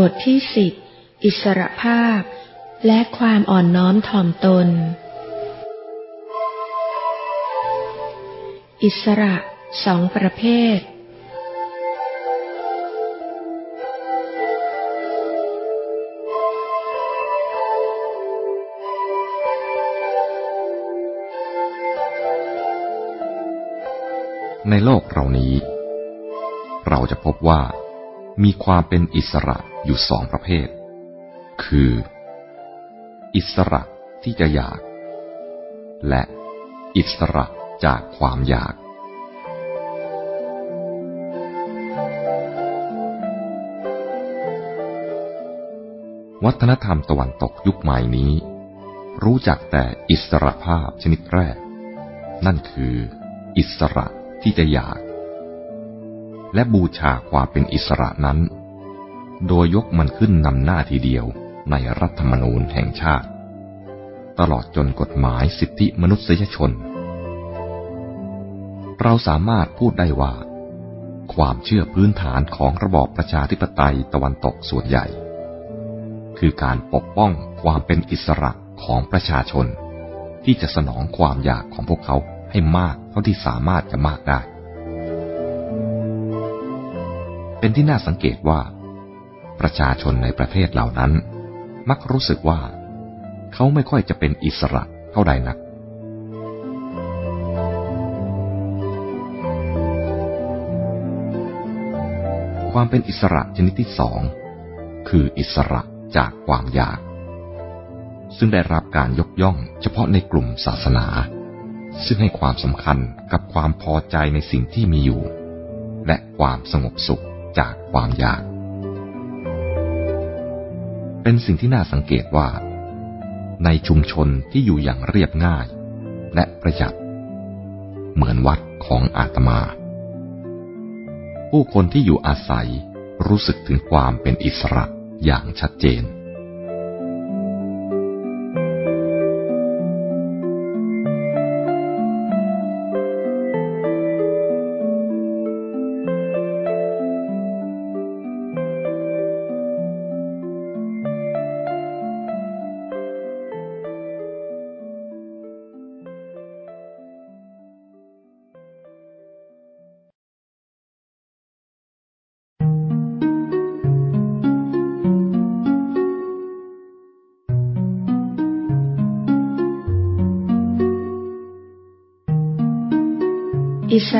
บทที่สิบอิสรภาพ และความอ่อนน้อมถ่อมตน อิสระสองประเภท ในโลกเรานี้ เราจะพบว่ามีความเป็นอิสระ อยู่สองประเภท คือ อิสระที่จะอยาก และอิสระจากความอยาก วัฒนธรรมตะวันตกยุคใหม่นี้ รู้จักแต่อิสระภาพชนิดแรก นั่นคือ อิสระที่จะอยาก และบูชาความเป็นอิสระนั้น โดยยกมันขึ้นนำหน้าทีเดียวในรัฐธรรมนูญแห่งชาติ ตลอดจนกฎหมายสิทธิมนุษยชน เราสามารถพูดได้ว่า ความเชื่อพื้นฐานของระบอบประชาธิปไตยตะวันตกส่วนใหญ่ คือการปกป้องความเป็นอิสระของประชาชน ที่จะสนองความอยากของพวกเขาให้มากเท่าที่สามารถจะมากได้ เป็นที่น่าสังเกตว่า ประชาชนในประเทศเหล่านั้น มักรู้สึกว่า เขาไม่ค่อยจะเป็นอิสระเท่าใดนัก ความเป็นอิสระชนิดที่สองคืออิสระจากความอยาก ซึ่งได้รับการยกย่องเฉพาะในกลุ่มศาสนา ซึ่งให้ความสำคัญกับความพอใจในสิ่งที่มีอยู่ และความสงบสุขจากความอยาก เป็นสิ่งที่น่าสังเกตว่า ในชุมชนที่อยู่อย่างเรียบง่ายและประหยัด เหมือนวัดของอาตมา ผู้คนที่อยู่อาศัยรู้สึกถึงความเป็นอิสระอย่างชัดเจน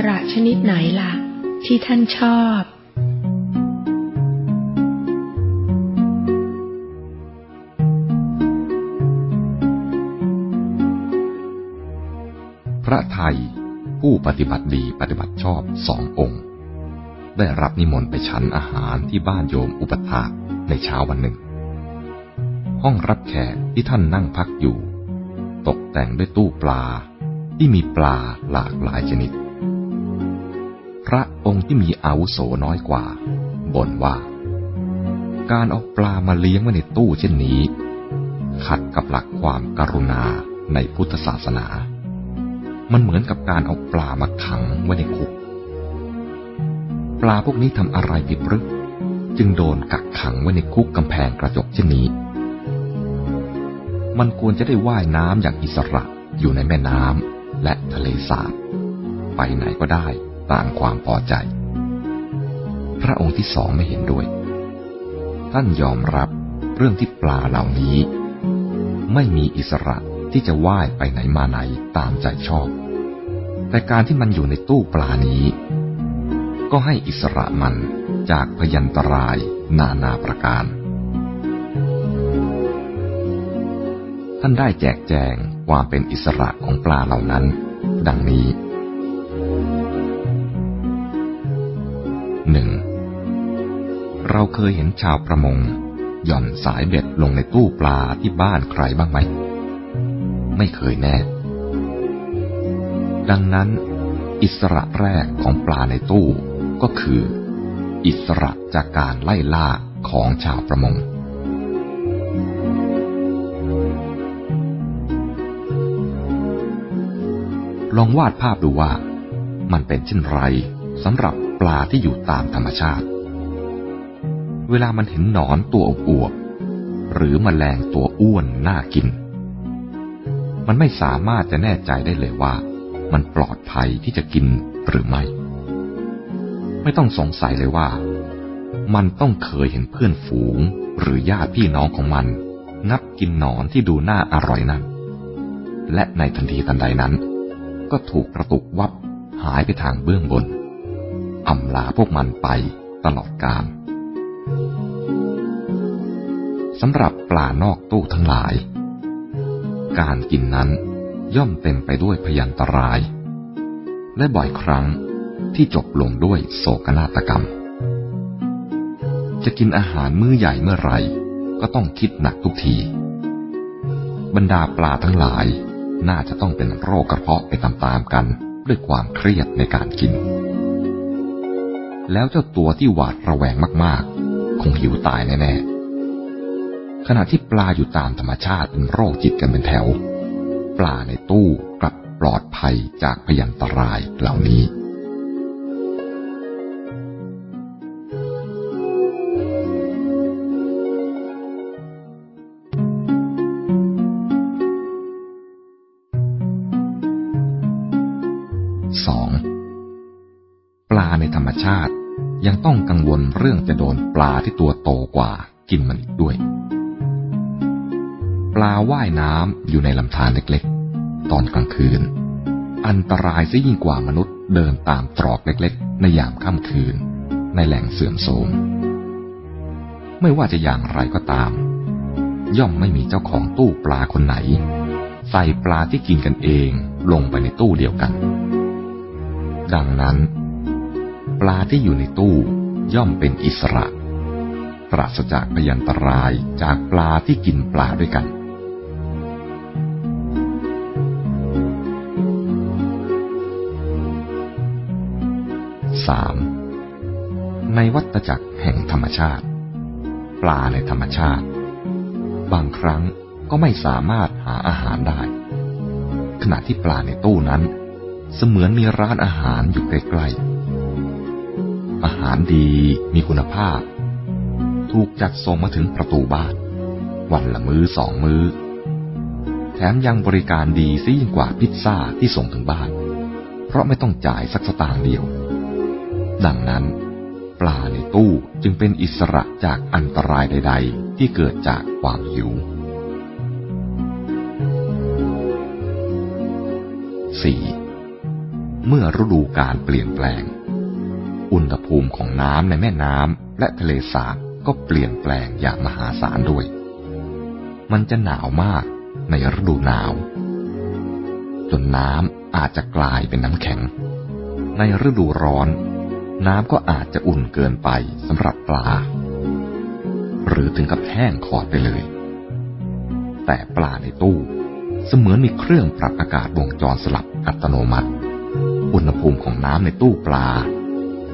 ระชนิดไหนล่ะ ที่ท่านชอบ พระไทย ผู้ปฏิบัติดีปฏิบัติชอบสององค์ ได้รับนิมนต์ไปฉันอาหารที่บ้านโยมอุปถากในเช้าวันหนึ่ง ห้องรับแขกที่ท่านนั่งพักอยู่ ตกแต่งด้วยตู้ปลาที่มีปลาหลากหลายชนิด พระองค์ที่มีอาวุโสน้อยกว่าบ่นว่า การเอาปลามาเลี้ยงไว้ในตู้เช่นนี้ ขัดกับหลักความกรุณาในพุทธศาสนา มันเหมือนกับการเอาปลามาขังไว้ในคุก ปลาพวกนี้ทำอะไรผิดหรือจึงโดนกักขังไว้ในคุกกำแพงกระจกเช่นนี้ มันควรจะได้ว่ายน้ำอย่างอิสระอยู่ในแม่น้ำและทะเลสาบไปไหนก็ได้ ต่ามความพอใจ พระองค์ที่สองไม่เห็นด้วย ท่านยอมรับเรื่องที่ปลาเหล่านี้ ไม่มีอิสระที่จะว่ายไปไหนมาไหนตามใจชอบ แต่การที่มันอยู่ในตู้ปลานี้ ก็ให้อิสระมันจากพยันตรายนานาประการ ท่านได้แจกแจงความเป็นอิสระของปลาเหล่านั้น ดังนี้ เราเคยเห็นชาวประมง หย่อนสายเบ็ดลงในตู้ปลาที่บ้านใครบ้างไหม ไม่เคยแน่ ดังนั้น อิสระแรกของปลาในตู้ก็คือ อิสระจากการไล่ล่าของชาวประมงลองวาดภาพดูว่า มันเป็นเช่นไรสำหรับปลาที่อยู่ตามธรรมชาติ เวลามันเห็นหนอนตัวอวบหรือมแมลงตัวอ้วนน่ากิน มันไม่สามารถจะแน่ใจได้เลยว่า มันปลอดภัยที่จะกินหรือไม่ ไม่ต้องสงสัยเลยว่า มันต้องเคยเห็นเพื่อนฝูงหรือญาติพี่น้องของมันนับกินหนอนที่ดูน่าอร่อยนั้น และในทันทีทันใดนั้น ก็ถูกกระตุกวับหายไปทางเบื้องบนอำลาพวกมันไปตลอดกาล สำหรับปลานอกตู้ทั้งหลาย การกินนั้นย่อมเต็มไปด้วยพยันตราย และบ่อยครั้งที่จบลงด้วยโศกนาฏกรรม จะกินอาหารมื้อใหญ่เมื่อไหร่ก็ต้องคิดหนักทุกที บรรดาปลาทั้งหลายน่าจะต้องเป็นโรคกระเพาะไปตามๆกันด้วยความเครียดในการกิน แล้วเจ้าตัวที่หวาดระแวงมากๆ คงหิวตายแน่ๆ ขณะที่ปลาอยู่ตามธรรมชาติเป็นโรคจิตกันเป็นแถว ปลาในตู้กลับปลอดภัยจากพยันตรายเหล่านี้ธรรมชาติยังต้องกังวลเรื่องจะโดนปลาที่ตัวโตกว่ากินมันอีกด้วย ปลาว่ายน้ำอยู่ในลำธารเล็กๆ ตอนกลางคืน อันตรายซะยิ่งกว่ามนุษย์เดินตามตรอกเล็กๆ ในยามค่ำคืน ในแหล่งเสื่อมโทรมไม่ว่าจะอย่างไรก็ตาม ย่อมไม่มีเจ้าของตู้ปลาคนไหน ใส่ปลาที่กินกันเองลงไปในตู้เดียวกัน ดังนั้น ปลาที่อยู่ในตู้ย่อมเป็นอิสระ ปราศจากพยันตรายจากปลาที่กินปลาด้วยกัน สามในวัฏจักรแห่งธรรมชาติ ปลาในธรรมชาติ บางครั้งก็ไม่สามารถหาอาหารได้ ขณะที่ปลาในตู้นั้น เสมือนมีร้านอาหารอยู่ใกล้ๆอาหารดีมีคุณภาพ ถูกจัดส่งมาถึงประตูบ้าน วันละมื้อสองมื้อ แถมยังบริการดีซะยิ่งกว่าพิซซ่าที่ส่งถึงบ้าน เพราะไม่ต้องจ่ายสักสตางค์เดียว ดังนั้น ปลาในตู้จึงเป็นอิสระจากอันตรายใด ๆ ที่เกิดจากความหิว 4. เมื่อฤดูการเปลี่ยนแปลง อุณหภูมิของน้ำในแม่น้ำและทะเลสาบก็เปลี่ยนแปลงอย่างมหาศาลด้วย มันจะหนาวมากในฤดูหนาว จนน้ำอาจจะกลายเป็นน้ำแข็ง ในฤดูร้อน น้ำก็อาจจะอุ่นเกินไปสำหรับปลา หรือถึงกับแห้งขอดไปเลย แต่ปลาในตู้เสมือนมีเครื่องปรับอากาศวงจรสลับอัตโนมัติ อุณหภูมิของน้ำในตู้ปลา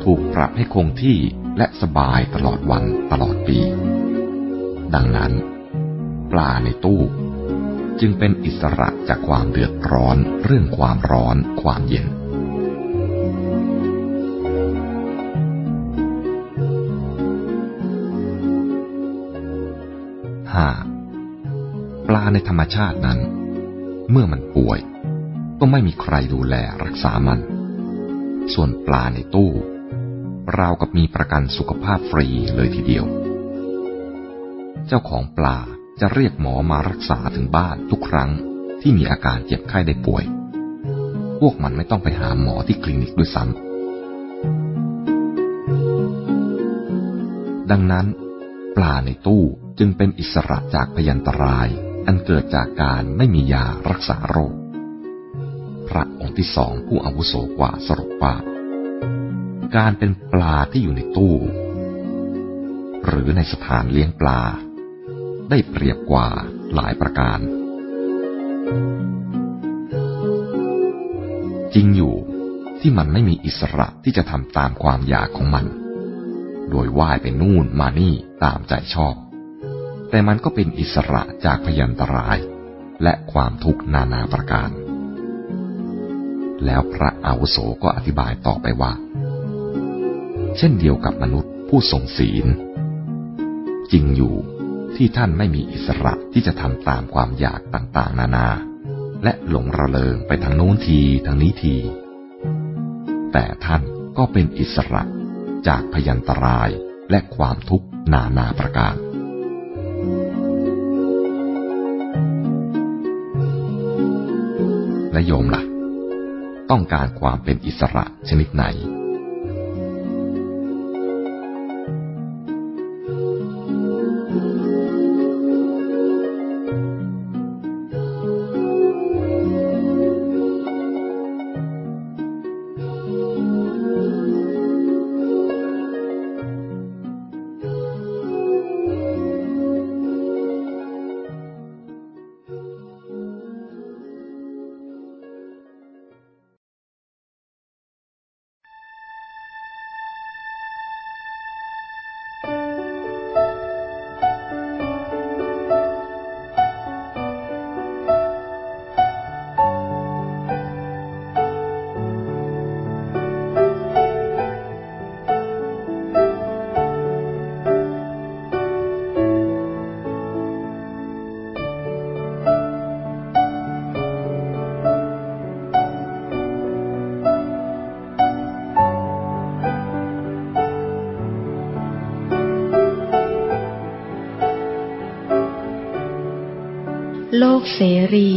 ถูกปรับให้คงที่และสบายตลอดวันตลอดปี ดังนั้น ปลาในตู้จึงเป็นอิสระจากความเดือดร้อนเรื่องความร้อนความเย็น ห้าปลาในธรรมชาตินั้น เมื่อมันป่วย ก็ไม่มีใครดูแลรักษามัน ส่วนปลาในตู้ราวกับมีประกันสุขภาพฟรีเลยทีเดียว เจ้าของปลาจะเรียกหมอมารักษาถึงบ้านทุกครั้งที่มีอาการเจ็บไข้ได้ป่วย พวกมันไม่ต้องไปหาหมอที่คลินิกด้วยซ้ำดังนั้น ปลาในตู้ จึงเป็นอิสระจากพยันตราย อันเกิดจากการไม่มียารักษาโรค พระองค์ที่สองผู้อาวุโสกว่าสรุปว่า การเป็นปลาที่อยู่ในตู้ หรือในสถานเลี้ยงปลา ได้เปรียบกว่าหลายประการ จริงอยู่ที่มันไม่มีอิสระที่จะทำตามความอยากของมัน โดยว่ายไปนู่นมานี่ตามใจชอบ แต่มันก็เป็นอิสระจากพยันตราย และความทุกข์นานาประการ แล้วพระอาวุโสก็อธิบายต่อไปว่า เช่นเดียวกับมนุษย์ผู้ทรงศีล จริงอยู่ที่ท่านไม่มีอิสระที่จะทำตามความอยากต่างๆ นานา และหลงระเริงไปทางโน้นทีทางนี้ที แต่ท่านก็เป็นอิสระจากพยันตรายและความทุกข์นานาประการ และโยมละ่ะ ต้องการความเป็นอิสระชนิดไหน กเสรี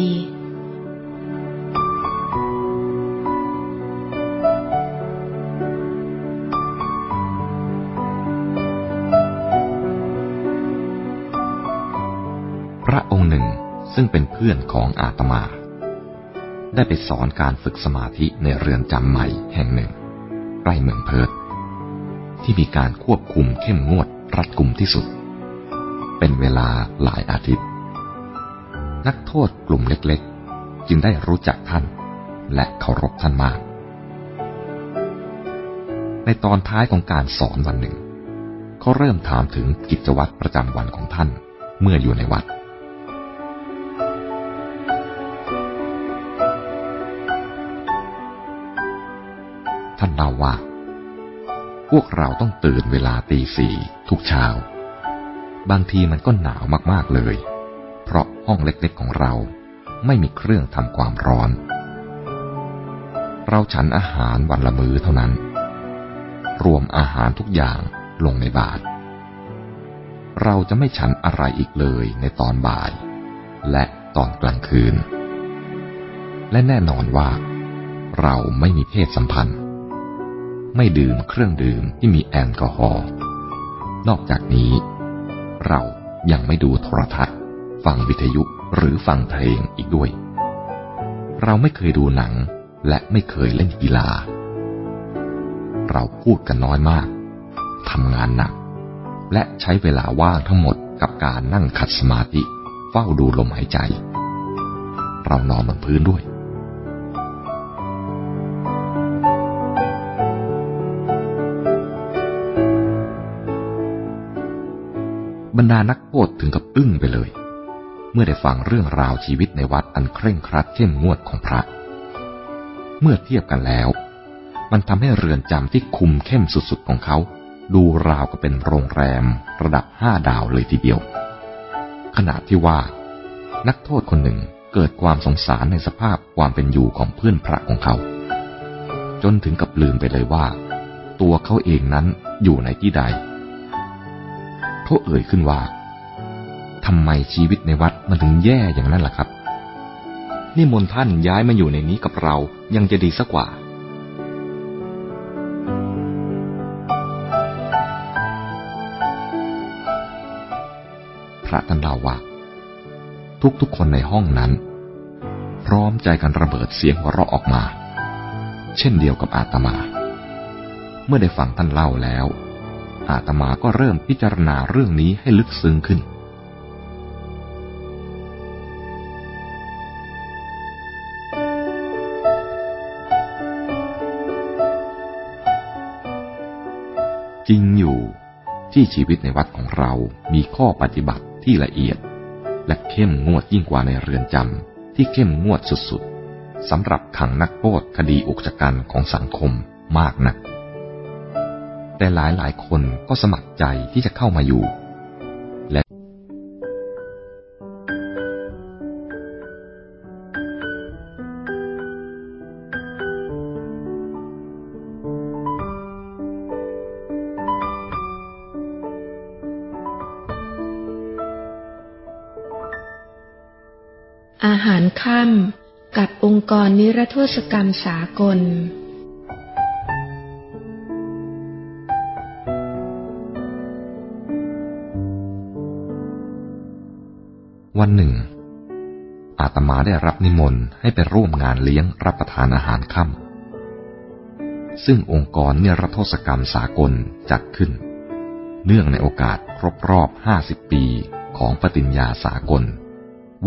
พระองค์หนึ่งซึ่งเป็นเพื่อนของอาตมา ได้ไปสอนการฝึกสมาธิในเรือนจำใหม่แห่งหนึ่งใกล้เมืองเพิร์ตที่มีการควบคุมเข้มงวดรัดกุมที่สุด เป็นเวลาหลายอาทิตย์ นักโทษกลุ่มเล็กๆ จึงได้รู้จักท่านและเคารพท่านมาก ในตอนท้ายของการสอนวันหนึ่ง เขาเริ่มถามถึงกิจวัตรประจำวันของท่านเมื่ออยู่ในวัด ท่านเล่าว่า พวกเราต้องตื่นเวลาตีสี่ทุกเช้า บางทีมันก็หนาวมากๆเลย ราะห้องเล็กๆของเรา ไม่มีเครื่องทำความร้อน เราฉันอาหารวันละมื้อเท่านั้น รวมอาหารทุกอย่างลงในบาตรเราจะไม่ฉันอะไรอีกเลยในตอนบ่าย และตอนกลางคืน และแน่นอนว่า เราไม่มีเพศสัมพันธ์ ไม่ดื่มเครื่องดื่มที่มีแอลกอฮอล์นอกจากนี้ เรายังไม่ดูโทรทัศน์ ฟังวิทยุหรือฟังเพลงอีกด้วย เราไม่เคยดูหนังและไม่เคยเล่นกีฬา เราพูดกันน้อยมาก ทำงานหนัก และใช้เวลาว่างทั้งหมดกับการนั่งขัดสมาธิเฝ้าดูลมหายใจ เรานอนบนพื้นด้วย บรรดานักโทษถึงกับอึ้งไปเลย เมื่อได้ฟังเรื่องราวชีวิตในวัดอันเคร่งครัดเข้มงวดของพระ เมื่อเทียบกันแล้ว มันทำให้เรือนจำที่คุมเข้มสุดๆของเขา ดูราวกับเป็นโรงแรมระดับห้าดาวเลยทีเดียว ขณะที่ว่า นักโทษคนหนึ่งเกิดความสงสารในสภาพความเป็นอยู่ของเพื่อนพระของเขา จนถึงกับลืมไปเลยว่า ตัวเขาเองนั้นอยู่ในที่ใดเขาเอ่ยขึ้นว่า ทำไมชีวิตในวัดมันถึงแย่อย่างนั้นล่ะครับ นี่มนท่านย้ายมาอยู่ในนี้กับเรายังจะดีสักกว่า พระท่านเล่าว่า ทุกๆคนในห้องนั้น พร้อมใจกันระเบิดเสียงหัวเราะออกมา เช่นเดียวกับอาตมา เมื่อได้ฟังท่านเล่าแล้วอาตมาก็เริ่มพิจารณาเรื่องนี้ให้ลึกซึ้งขึ้น ริงอยู่ที่ชีวิตในวัดของเรามีข้อปฏิบัติที่ละเอียด และเข้มงวดยิ่งกว่าในเรือนจำที่เข้มงวดสุดๆสำหรับขังนักโทษคดีอุกชะกันของสังคมมากนัก แต่หลายหลายคนก็สมัครใจที่จะเข้ามาอยู่ นิรโทษกรรมสากล วันหนึ่ง อาตมาได้รับนิมนต์ให้ไปร่วมงานเลี้ยงรับประทานอาหารค่ำซึ่งองค์กรเนรโทษกรรมสากลจัดขึ้น เนื่องในโอกาสครบรอบ 50 ปีของปฏิญญาสากล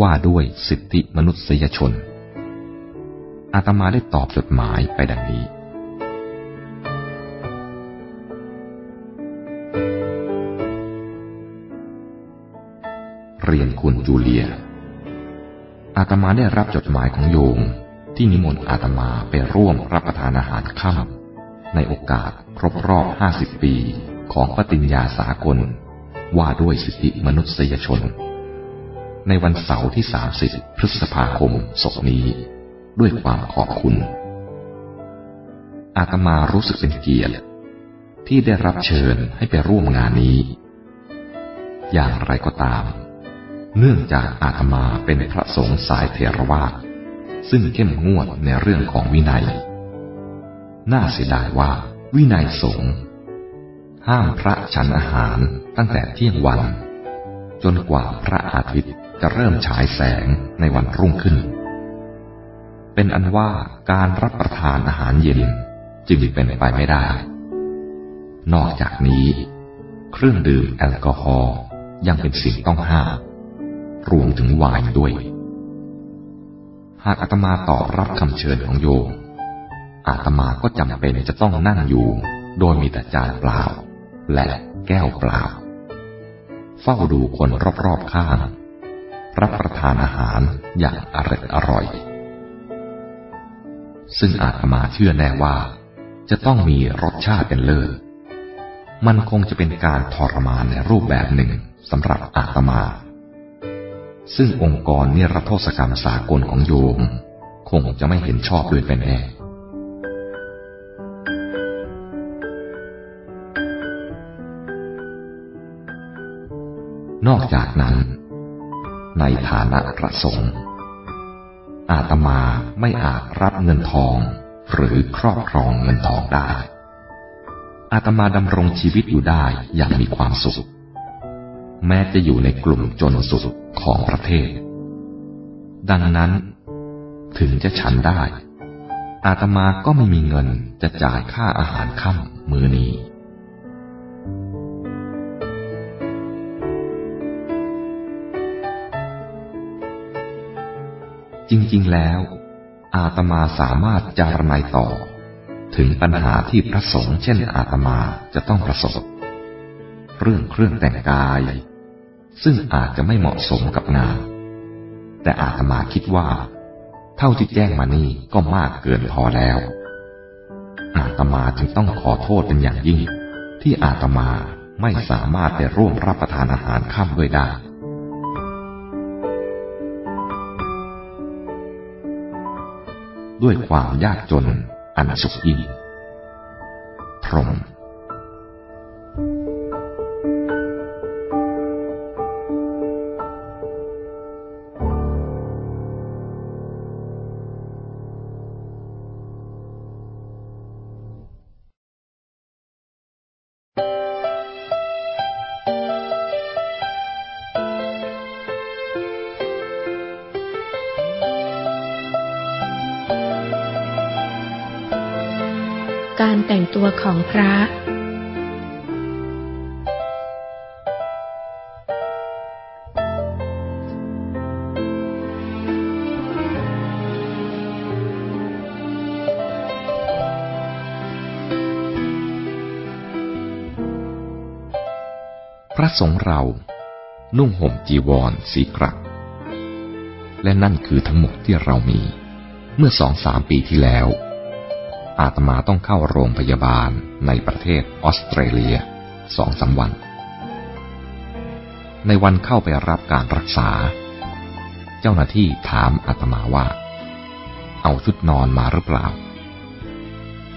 ว่าด้วยสิทธิมนุษยชน อาตมาได้ตอบจดหมายไปดังนี้ เรียนคุณจูเลีย อาตมาได้รับจดหมายของโยมที่นิมนต์อาตมาไปร่วมรับประทานอาหารค่ำในโอกาสครบรอบ 50 ปีของปฏิญญาสากล ว่าด้วยสิทธิมนุษยชน ในวันเสาร์ที่ 30 พฤษภาคมศกนี้ ด้วยความขอบคุณ อาตมารู้สึกเป็นเกียรติ ที่ได้รับเชิญให้ไปร่วมงานนี้ อย่างไรก็ตาม เนื่องจากอาตมาเป็นพระสงฆ์สายเทรวาสซึ่งเข้มงวดในเรื่องของวินัย น่าเสียดายว่าวินัยสงฆ์ห้ามพระฉันอาหารตั้งแต่เที่ยงวัน จนกว่าพระอาทิตย์จะเริ่มฉายแสงในวันรุ่งขึ้น เป็นอันว่าการรับประทานอาหารเย็นจึงเป็นไปไม่ได้ นอกจากนี้ เครื่องดื่มแอลกอฮอล์ยังเป็นสิ่งต้องห้าม รวมถึงไวน์ด้วย หากอาตมาตอบรับคำเชิญของโยม อาตมาก็จำเป็นจะต้องนั่งอยู่โดยมีแต่จานเปล่า และแก้วเปล่า เฝ้าดูคนรอบๆข้าง รับประทานอาหารอย่างอร่อยอร่อย ซึ่งอาตมาเชื่อแน่ว่า จะต้องมีรสชาติเป็นเลิศ มันคงจะเป็นการทรมานในรูปแบบหนึ่งสำหรับอาตมา ซึ่งองค์กรนิรโทษกรรมสากลของโยม คงจะไม่เห็นชอบด้วยเป็นแน่นอกจากนั้น ในฐานะพระสงฆ์ อาตมาไม่อาจรับเงินทอง หรือครอบครองเงินทองได้ อาตมาดำรงชีวิตอยู่ได้อย่างมีความสุข แม้จะอยู่ในกลุ่มจนสุดของประเทศ ดังนั้น ถึงจะฉันได้ อาตมาก็ไม่มีเงินจะจ่ายค่าอาหารค่ำมือนี้ จริงๆ แล้ว อาตมาสามารถจารณาต่อ ถึงปัญหาที่พระสงฆ์เช่นอาตมาจะต้องประสบ เรื่องเครื่องแต่งกาย ซึ่งอาจจะไม่เหมาะสมกับงาน แต่อาตมาคิดว่า เท่าที่แจ้งมานี่ก็มากเกินพอแล้ว อาตมาจึงต้องขอโทษเป็นอย่างยิ่ง ที่อาตมาไม่สามารถไปร่วมรับประทานอาหารค่ำด้วยได้ ด้วยความยากจนอันสุขยิ่งพรหม ของพระพระสงฆ์เรา นุ่งห่มจีวรสีกรัก และนั่นคือทั้งหมดที่เรามี เมื่อสองสามปีที่แล้ว อาตมาต้องเข้าโรงพยาบาลในประเทศออสเตรเลียสองสาวัน ในวันเข้าไปรับการรักษา เจ้าหน้าที่ถามอาตมาว่า เอาชุดนอนมาหรือเปล่า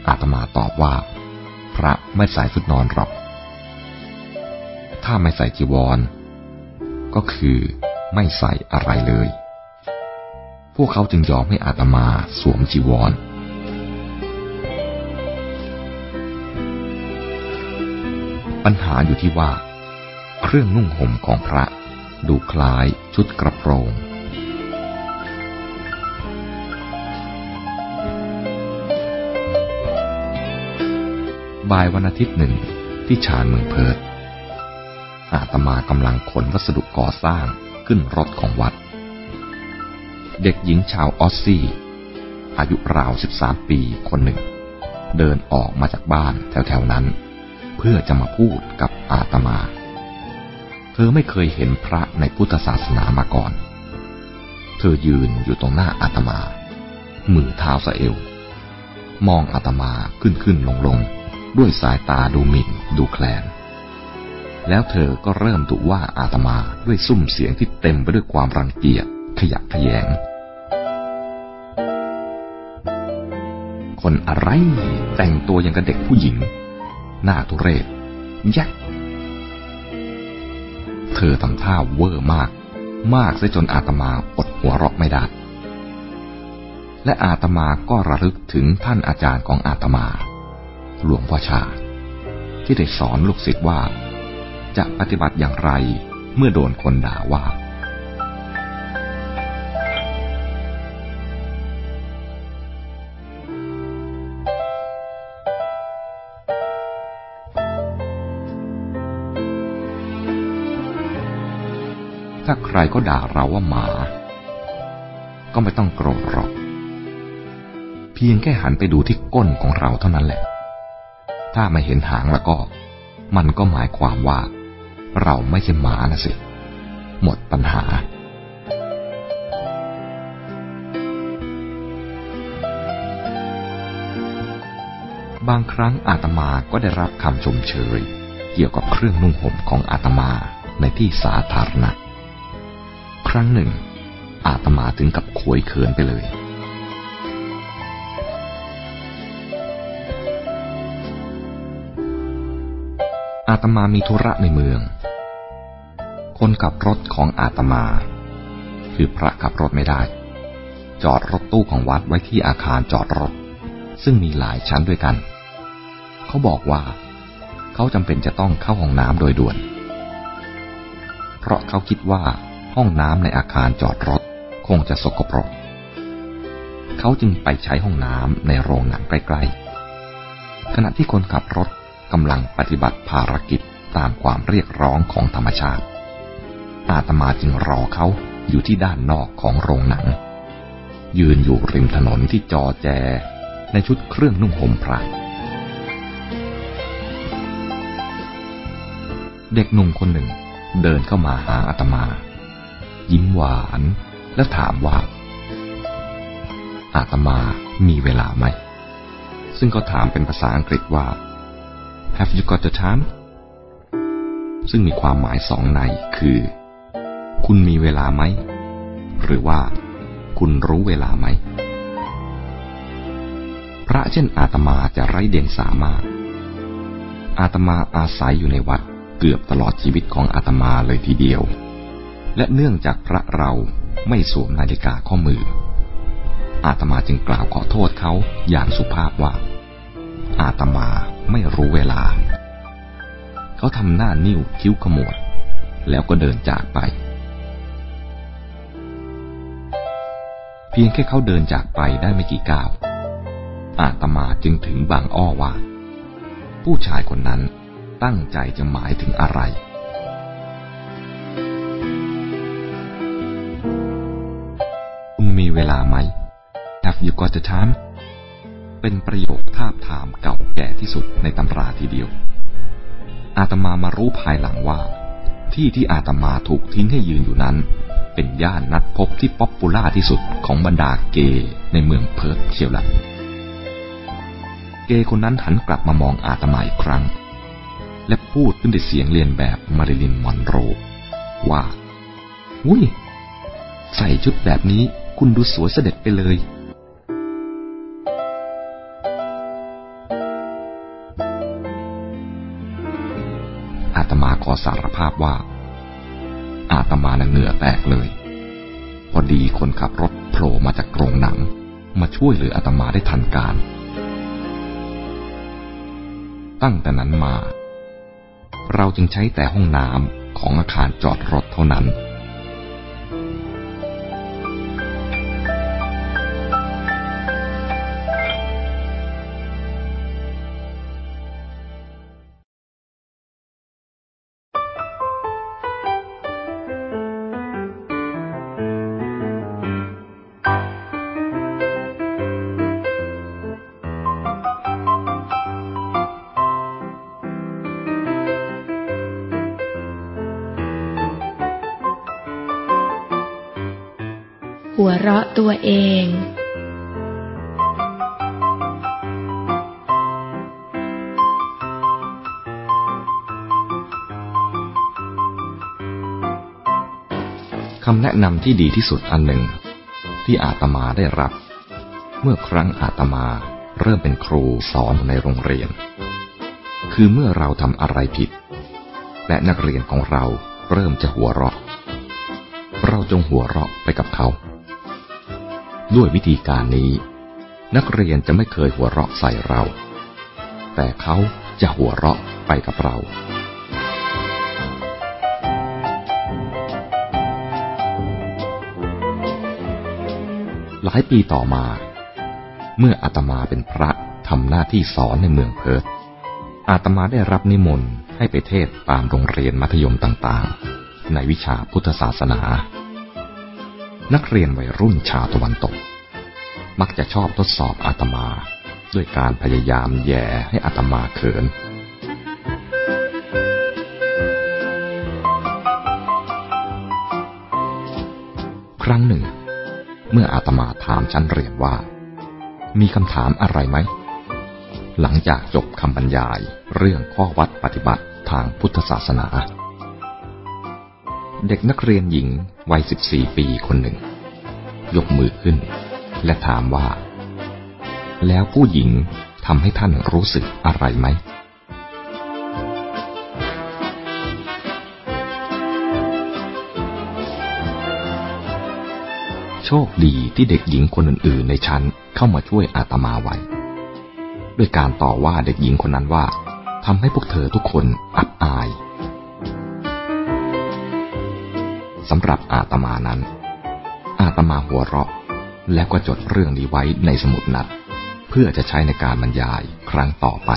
อาตมาตอบว่า พระไม่ใส่ชุดนอนหรอก ถ้าไม่ใส่จีวร ก็คือไม่ใส่อะไรเลย พวกเขาจึงยอมให้อาตมาสวมจีวร ปัญหาอยู่ที่ว่า เครื่องนุ่งห่มของพระดูคล้ายชุดกระโปรง บ่ายวันอาทิตย์หนึ่งที่ชานเมืองเพิร์ดอาตมากำลังขนวัสดุก่อสร้างขึ้นรถของวัด เด็กหญิงชาวออสซี่ อายุราว 13 ปีคนหนึ่ง เดินออกมาจากบ้านแถวๆนั้น เพื่อจะมาพูดกับอาตมา เธอไม่เคยเห็นพระในพุทธศาสนามาก่อน เธอยืนอยู่ตรงหน้าอาตมา มือเท้าสะเอว มองอาตมาขึ้นขึ้นลงลงด้วยสายตาดูหมิ่นดูแคลน แล้วเธอก็เริ่มดุว่าอาตมาด้วยซุ้มเสียงที่เต็มไปด้วยความรังเกียจขยะขยง คนอะไรแต่งตัวยังกับเด็กผู้หญิง หน้าทุเรศ ยักเธอทำท่าเวอร์มาก มากซะจนอาตมาอดหัวเราะไม่ได้ และอาตมาก็ระลึกถึงท่านอาจารย์ของอาตมา หลวงพ่อชา ที่ได้สอนลูกศิษย์ว่า จะปฏิบัติอย่างไรเมื่อโดนคนด่าว่า รก็ด่าเราว่าหมา ก็ไม่ต้องโกรธหรอก เพียงแค่หันไปดูที่ก้นของเราเท่านั้นแหละ ถ้าไม่เห็นหางแล้วก็ มันก็หมายความว่า เราไม่ใช่หมานะสิ หมดปัญหาบางครั้งอาตมาก็ได้รับคำชมเชยเกี่ยวกับเครื่องนุ่งห่มของอาตมาในที่สาธารณะ ครั้งหนึ่ง อาตมาถึงกับขวยเขินไปเลย อาตมามีธุระในเมือง คนขับรถของอาตมา คือพระขับรถไม่ได้ จอดรถตู้ของวัดไว้ที่อาคารจอดรถ ซึ่งมีหลายชั้นด้วยกัน เขาบอกว่า เขาจำเป็นจะต้องเข้าห้องน้ำโดยด่วน เพราะเขาคิดว่า ห้องน้ำในอาคารจอดรถคงจะสกปรก เขาจึงไปใช้ห้องน้ำในโรงหนังใกล้ๆ ขณะที่คนขับรถกำลังปฏิบัติภารกิจตามความเรียกร้องของธรรมชาติ อาตมาจึงรอเขาอยู่ที่ด้านนอกของโรงหนัง ยืนอยู่ริมถนนที่จอแจ ในชุดเครื่องนุ่งห่มพระเด็กหนุ่มคนหนึ่งเดินเข้ามาหาอาตมา ยิ้มหวาน และถามว่า อาตมามีเวลาไหม ซึ่งก็ถามเป็นภาษาอังกฤษว่า Have you got the time ซึ่งมีความหมายสองในคือ คุณมีเวลาไหม หรือว่า คุณรู้เวลาไหม พระเช่นอาตมาจะไร้เดียงสามารถ อาตมาอาศัยอยู่ในวัดเกือบตลอดชีวิตของอาตมาเลยทีเดียว และเนื่องจากพระเราไม่สวมนาฬิกาข้อมือ อาตมาจึงกล่าวขอโทษเขาอย่างสุภาพว่า อาตมาไม่รู้เวลา เขาทำหน้านิ้วคิ้วขมวด แล้วก็เดินจากไป เพียงแค่เขาเดินจากไปได้ไม่กี่ก้าว อาตมาจึงถึงบางอ้อว่า ผู้ชายคนนั้นตั้งใจจะหมายถึงอะไร ลาไหม Have you got the time เป็นประโยคทาบทามเก่าแก่ที่สุดในตำราทีเดียว อาตมามารู้ภายหลังว่า ที่ที่อาตมาถูกทิ้งให้ยืนอยู่นั้น เป็นย่านนัดพบที่ popular ที่สุดของบรรดาเกย์ในเมืองเพิร์ทเชียวละเกย์คนนั้นหันกลับมามองอาตมาอีกครั้ง และพูดขึ้นด้วยเสียงเลียนแบบมาริลินมอนโรว่า อุ้ย ใส่ชุดแบบนี้ คุณดูสวยเสด็จไปเลย อาตมาขอสารภาพว่า อาตมาเหงื่อแตกเลย พอดีคนขับรถโผล่มาจากโรงหนัง มาช่วยเหลืออาตมาได้ทันการ ตั้งแต่นั้นมา เราจึงใช้แต่ห้องน้ำของอาคารจอดรถเท่านั้น นำที่ดีที่สุดอันหนึ่ง ที่อาตมาได้รับ เมื่อครั้งอาตมาเริ่มเป็นครูสอนในโรงเรียน คือเมื่อเราทำอะไรผิด และนักเรียนของเราเริ่มจะหัวเราะ เราจงหัวเราะไปกับเขา ด้วยวิธีการนี้ นักเรียนจะไม่เคยหัวเราะใส่เรา แต่เขาจะหัวเราะไปกับเรา ลายปีต่อมา เมื่ออาตมาเป็นพระทำหน้าที่สอนในเมืองเพิร์ตอาตมาได้รับนิมนต์ให้ไปเทศตามโรงเรียนมัธยมต่างๆ ในวิชาพุทธศาสนา นักเรียนวัยรุ่นชาวตะวันตก มักจะชอบทดสอบอาตมา ด้วยการพยายามแย่ให้อาตมาเขินครั้งหนึ่ง เมื่ออาตมาถามชั้นเรียนว่า มีคำถามอะไรไหม หลังจากจบคำบรรยายเรื่องข้อวัดปฏิบัติทางพุทธศาสนา เด็กนักเรียนหญิงวัยสิบสี่ปีคนหนึ่ง ยกมือขึ้น และถามว่า แล้วผู้หญิงทำให้ท่านรู้สึกอะไรไหม โชคดีที่เด็กหญิงคนอื่นๆ ในชั้นเข้ามาช่วยอาตมาไว้ ด้วยการต่อว่าเด็กหญิงคนนั้นว่าทำให้พวกเธอทุกคนอับอายสำหรับอาตมานั้น อาตมาหัวเราะ แล้วก็จดเรื่องนี้ไว้ในสมุดนัด เพื่อจะใช้ในการบรรยายครั้งต่อไป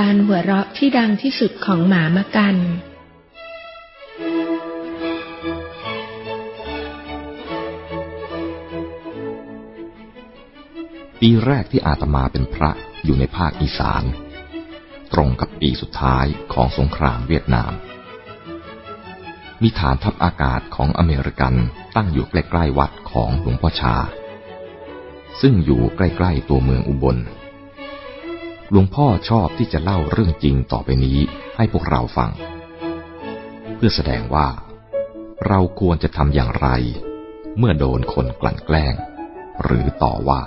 การหัวเราะที่ดังที่สุดของหมามกัน ปีแรกที่อาตมาเป็นพระอยู่ในภาคอีสาน ตรงกับปีสุดท้ายของสงครามเวียดนาม มีฐานทัพอากาศของอเมริกันตั้งอยู่ใกล้ ๆ วัดของหลวงพ่อชา ซึ่งอยู่ใกล้ ๆ ตัวเมืองอุบล หลวงพ่อชอบที่จะเล่าเรื่องจริงต่อไปนี้ให้พวกเราฟัง เพื่อแสดงว่า เราควรจะทำอย่างไร เมื่อโดนคนกลั่นแกล้ง หรือต่อว่า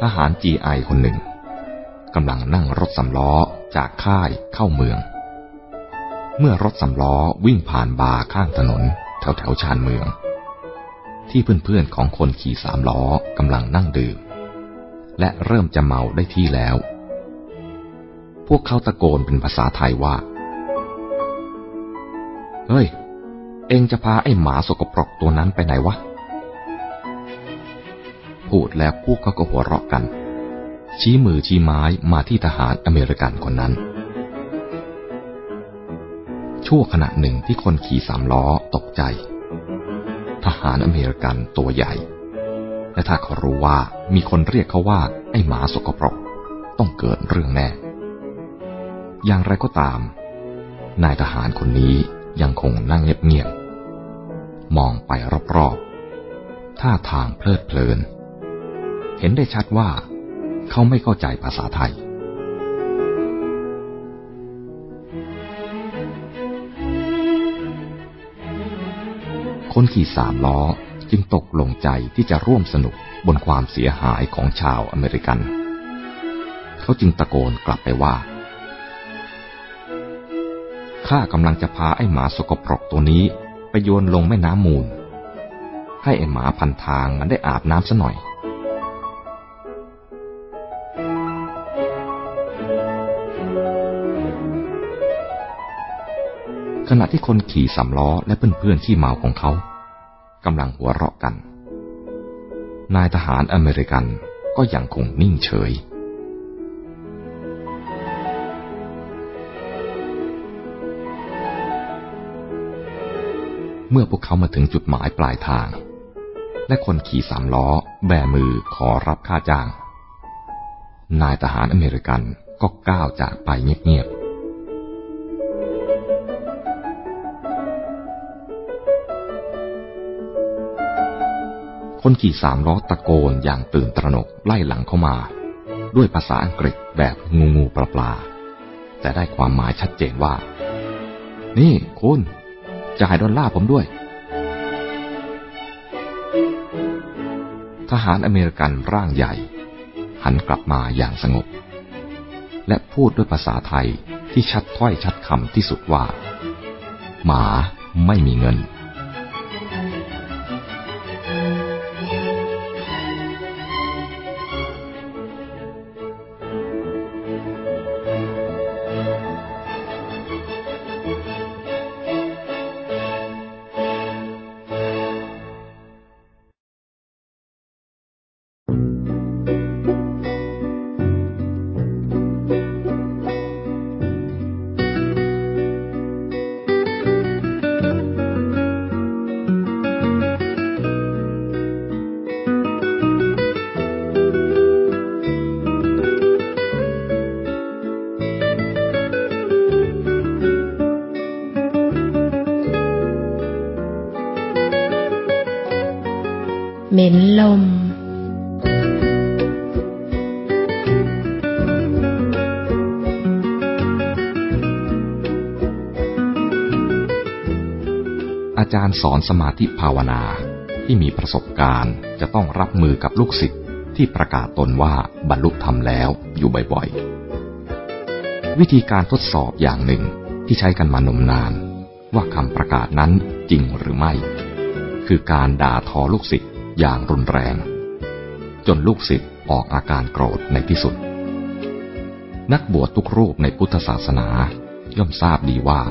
ทหาร GI คนหนึ่งกำลังนั่งรถสำล้อจากค่ายเข้าเมือง เมื่อรถสำล้อวิ่งผ่านบาร์ข้างถนน แถวแถวชานเมือง ที่เพื่อนๆของคนขี่สามล้อกำลังนั่งดื่ม และเริ่มจะเมาได้ที่แล้ว พวกเขาตะโกนเป็นภาษาไทยว่า เฮ้ย เองจะพาไอ้หมาสกปรกตัวนั้นไปไหนวะ พูดแล้วพวกเขาก็หัวเราะกัน ชี้มือชี้ไม้มาที่ทหารอเมริกันคนนั้น ชั่วขณะหนึ่งที่คนขี่สามล้อตกใจ ทหารอเมริกันตัวใหญ่ และถ้าเขารู้ว่ามีคนเรียกเขาว่า ไอ้หมาสกปรก ต้องเกิดเรื่องแน่ อย่างไรก็ตาม นายทหารคนนี้ยังคงนั่งเงียบๆ มองไปรอบๆ ท่าทางเพลิดเพลิน เห็นได้ชัดว่า เขาไม่เข้าใจภาษาไทย คนขี่สามล้อจึงตกลงใจที่จะร่วมสนุกบนความเสียหายของชาวอเมริกัน เขาจึงตะโกนกลับไปว่า ข้ากำลังจะพาไอ้หมาสกปรกตัวนี้ ไปโยนลงแม่น้ำมูล ให้ไอ้หมาพันทางมันได้อาบน้ำซะหน่อย ขณะที่คนขี่สามล้อและเพื่อนๆที่เมาของเขากำลังหัวเราะกัน นายทหารอเมริกันก็ยังคงนิ่งเฉย เมื่อพวกเขามาถึงจุดหมายปลายทาง และคนขี่สามล้อแบมือขอรับค่าจ้าง นายทหารอเมริกันก็ก้าวจากไปเงียบ คนขี่สามล้อตะโกนอย่างตื่นตระหนกไล่หลังเข้ามา ด้วยภาษาอังกฤษแบบงูงูปลาปลาแต่ได้ความหมายชัดเจนว่า นี่คุณจ่ายดอลลาร์ผมด้วย ทหารอเมริกันร่างใหญ่ หันกลับมาอย่างสงบ และพูดด้วยภาษาไทยที่ชัดถ้อยชัดคำที่สุดว่า หมาไม่มีเงิน อาจารย์สอนสมาธิภาวนาที่มีประสบการณ์จะต้องรับมือกับลูกศิษย์ที่ประกาศตนว่าบรรลุธรรมแล้วอยู่บ่อยๆ วิธีการทดสอบอย่างหนึ่งที่ใช้กันมานมนาน ว่าคำประกาศนั้นจริงหรือไม่ คือการด่าทอลูกศิษย์อย่างรุนแรง จนลูกศิษย์ออกอาการโกรธในที่สุด นักบวชทุกรูปในพุทธศาสนาย่อมทราบดีว่า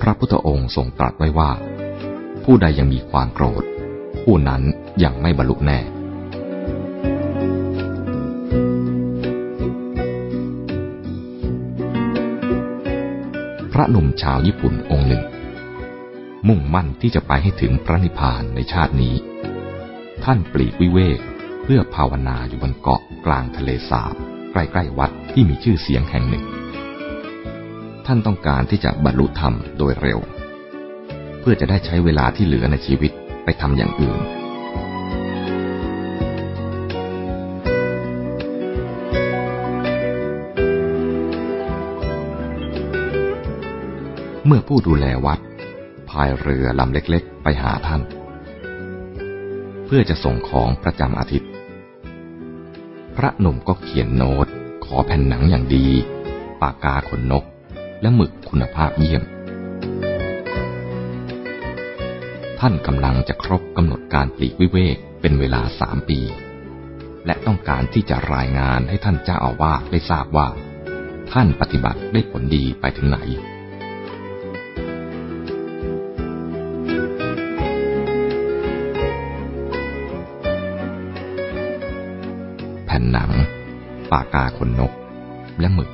พระพุทธองค์ทรงตรัสไว้ว่า ผู้ใดยังมีความโกรธ ผู้นั้นยังไม่บรรลุแน่ พระหนุ่มชาวญี่ปุ่นองค์หนึ่ง มุ่งมั่นที่จะไปให้ถึงพระนิพพานในชาตินี้ ท่านปลีกวิเวกเพื่อภาวนาอยู่บนเกาะกลางทะเลสาบ ใกล้ๆวัดที่มีชื่อเสียงแห่งหนึ่ง ท่านต้องการที่จะบรรลุธรรมโดยเร็ว พื่อจะได้ใช้เวลาที่เหลือในชีวิตไปทำอย่างอื่น เมื่อผู้ดูแลวัดพายเรือลำเล็กๆ ไปหาท่าน เพื่อจะส่งของประจำอาทิตย์ พระหนุ่มก็เขียนโน้ต ขอแผ่นหนังอย่างดี ปากกาขนนก และหมึกคุณภาพเยี่ยม ท่านกำลังจะครบกำหนดการปลีกวิเวกเป็นเวลาสามปี และต้องการที่จะรายงานให้ท่านเจ้าอาวาสได้ทราบว่า ท่านปฏิบัติได้ผลดีไปถึงไหนทผ่นหนัง ปากกาขนนก และหมึก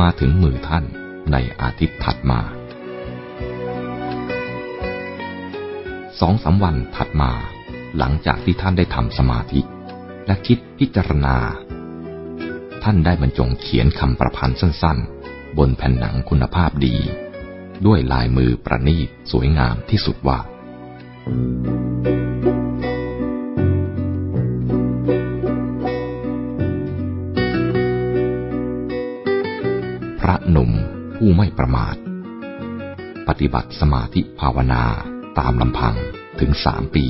มาถึงมือท่านในอาทิตย์ถัดมา สองสาวันถัดมา หลังจากที่ท่านได้ทำสมาธิ และคิดพิจารณา ท่านได้บรรจงเขียนคำประพันธ์สั้น ๆ บนแผ่นหนังคุณภาพดี ด้วยลายมือประณีตสวยงามที่สุดว่า พระหนุ่มผู้ไม่ประมาท ปฏิบัติสมาธิภาวนา ตามลำพังถึงสามปี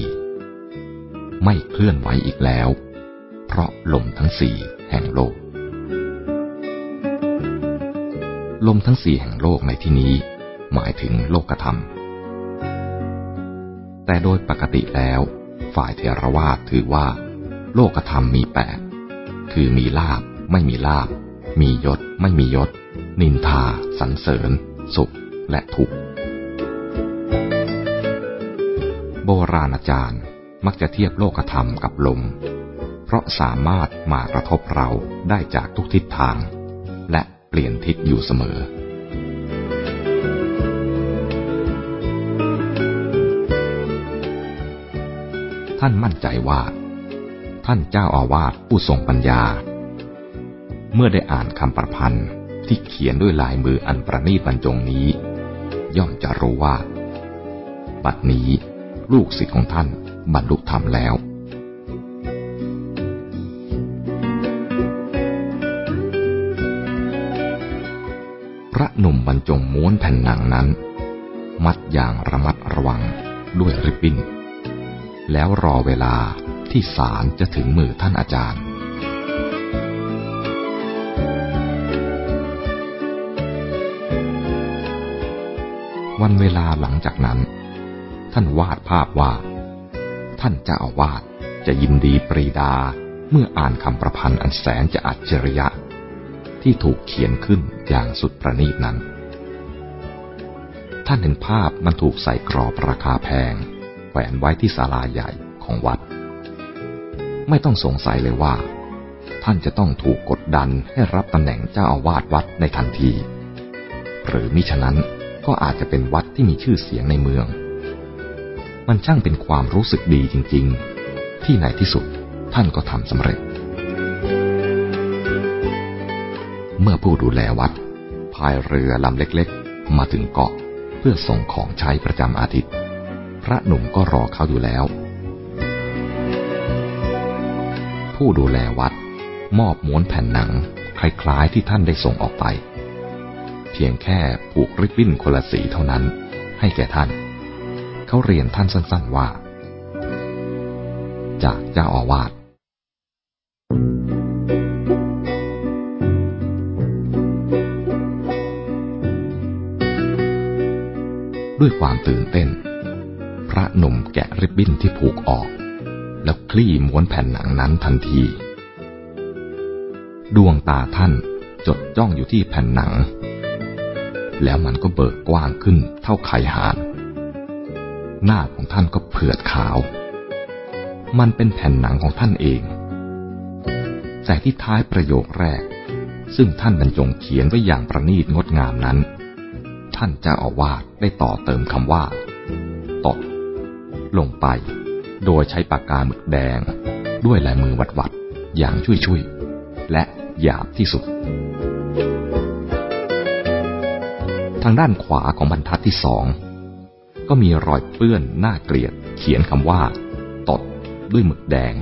ไม่เคลื่อนไหวอีกแล้ว เพราะลมทั้งสี่แห่งโลก ลมทั้งสี่แห่งโลกในที่นี้ หมายถึงโลกธรรม แต่โดยปกติแล้ว ฝ่ายเทรวาทถือว่า โลกธรรมมีแปดคือมีลาบไม่มีลาบ มียศไม่มียศ นินทาสรรเสริญ สุขและทุกข์ โบราณอาจารย์มักจะเทียบโลกธรรมกับลม เพราะสามารถมากระทบเราได้จากทุกทิศทาง และเปลี่ยนทิศอยู่เสมอ ท่านมั่นใจว่า ท่านเจ้าอาวาสผู้ทรงปัญญา เมื่อได้อ่านคำประพันธ์ที่เขียนด้วยลายมืออันประณีตบรรจงนี้ ย่อมจะรู้ว่า บัดนี้ ลูกศิษย์ของท่านบรรลุธรรมแล้ว พระหนุ่มบรรจงม้วนแผ่นหนังนั้น มัดอย่างระมัดระวังด้วยริบบิ้น แล้วรอเวลาที่สารจะถึงมือท่านอาจารย์วันเวลาหลังจากนั้น ท่านวาดภาพว่า ท่านเจ้าอาวาสจะยินดีปรีดาเมื่ออ่านคำประพันธ์อันแสนจะอัจฉริยะ ที่ถูกเขียนขึ้นอย่างสุดประณีตนั้น ท่านเห็นภาพมันถูกใส่กรอบราคาแพง แขวนไว้ที่ศาลาใหญ่ของวัด ไม่ต้องสงสัยเลยว่า ท่านจะต้องถูกกดดันให้รับตำแหน่งเจ้าอาวาสวัดในทันที หรือมิฉะนั้นก็อาจจะเป็นวัดที่มีชื่อเสียงในเมือง มันช่างเป็นความรู้สึกดีจริง ๆ ที่ในที่สุดท่านก็ทำสำเร็จ เมื่อผู้ดูแลวัดพายเรือลำเล็กๆ มาถึงเกาะเพื่อส่งของใช้ประจำอาทิตย์ พระหนุ่มก็รอเขาอยู่แล้ว ผู้ดูแลวัดมอบม้วนแผ่นหนังคล้ายๆที่ท่านได้ส่งออกไป เพียงแค่ผูกริบบิ้นคนละสีเท่านั้นให้แก่ท่าน เขาเรียนท่านสั้นๆว่า จากเจ้าอาวาสด้วยความตื่นเต้น พระหนุ่มแกะริบบิ้นที่ผูกออก แล้วคลี่ม้วนแผ่นหนังนั้นทันที ดวงตาท่านจดจ้องอยู่ที่แผ่นหนัง แล้วมันก็เบิกกว้างขึ้นเท่าไข่หาน หน้าของท่านก็เผือดขาว มันเป็นแผ่นหนังของท่านเอง แต่ที่ท้ายประโยคแรก ซึ่งท่านบรรจงเขียนไว้อย่างประณีตงดงามนั้น ท่านเจ้าอาวาสได้ต่อเติมคำว่าตดลงไป โดยใช้ปากกาหมึกแดง ด้วยลายมือวัดๆอย่างช่วยๆและหยาบที่สุด ทางด้านขวาของบรรทัดที่สอง ก็มีรอยเปื้อนหน้าเกลียด เขียนคำว่า ตดด้วยหมึกแดง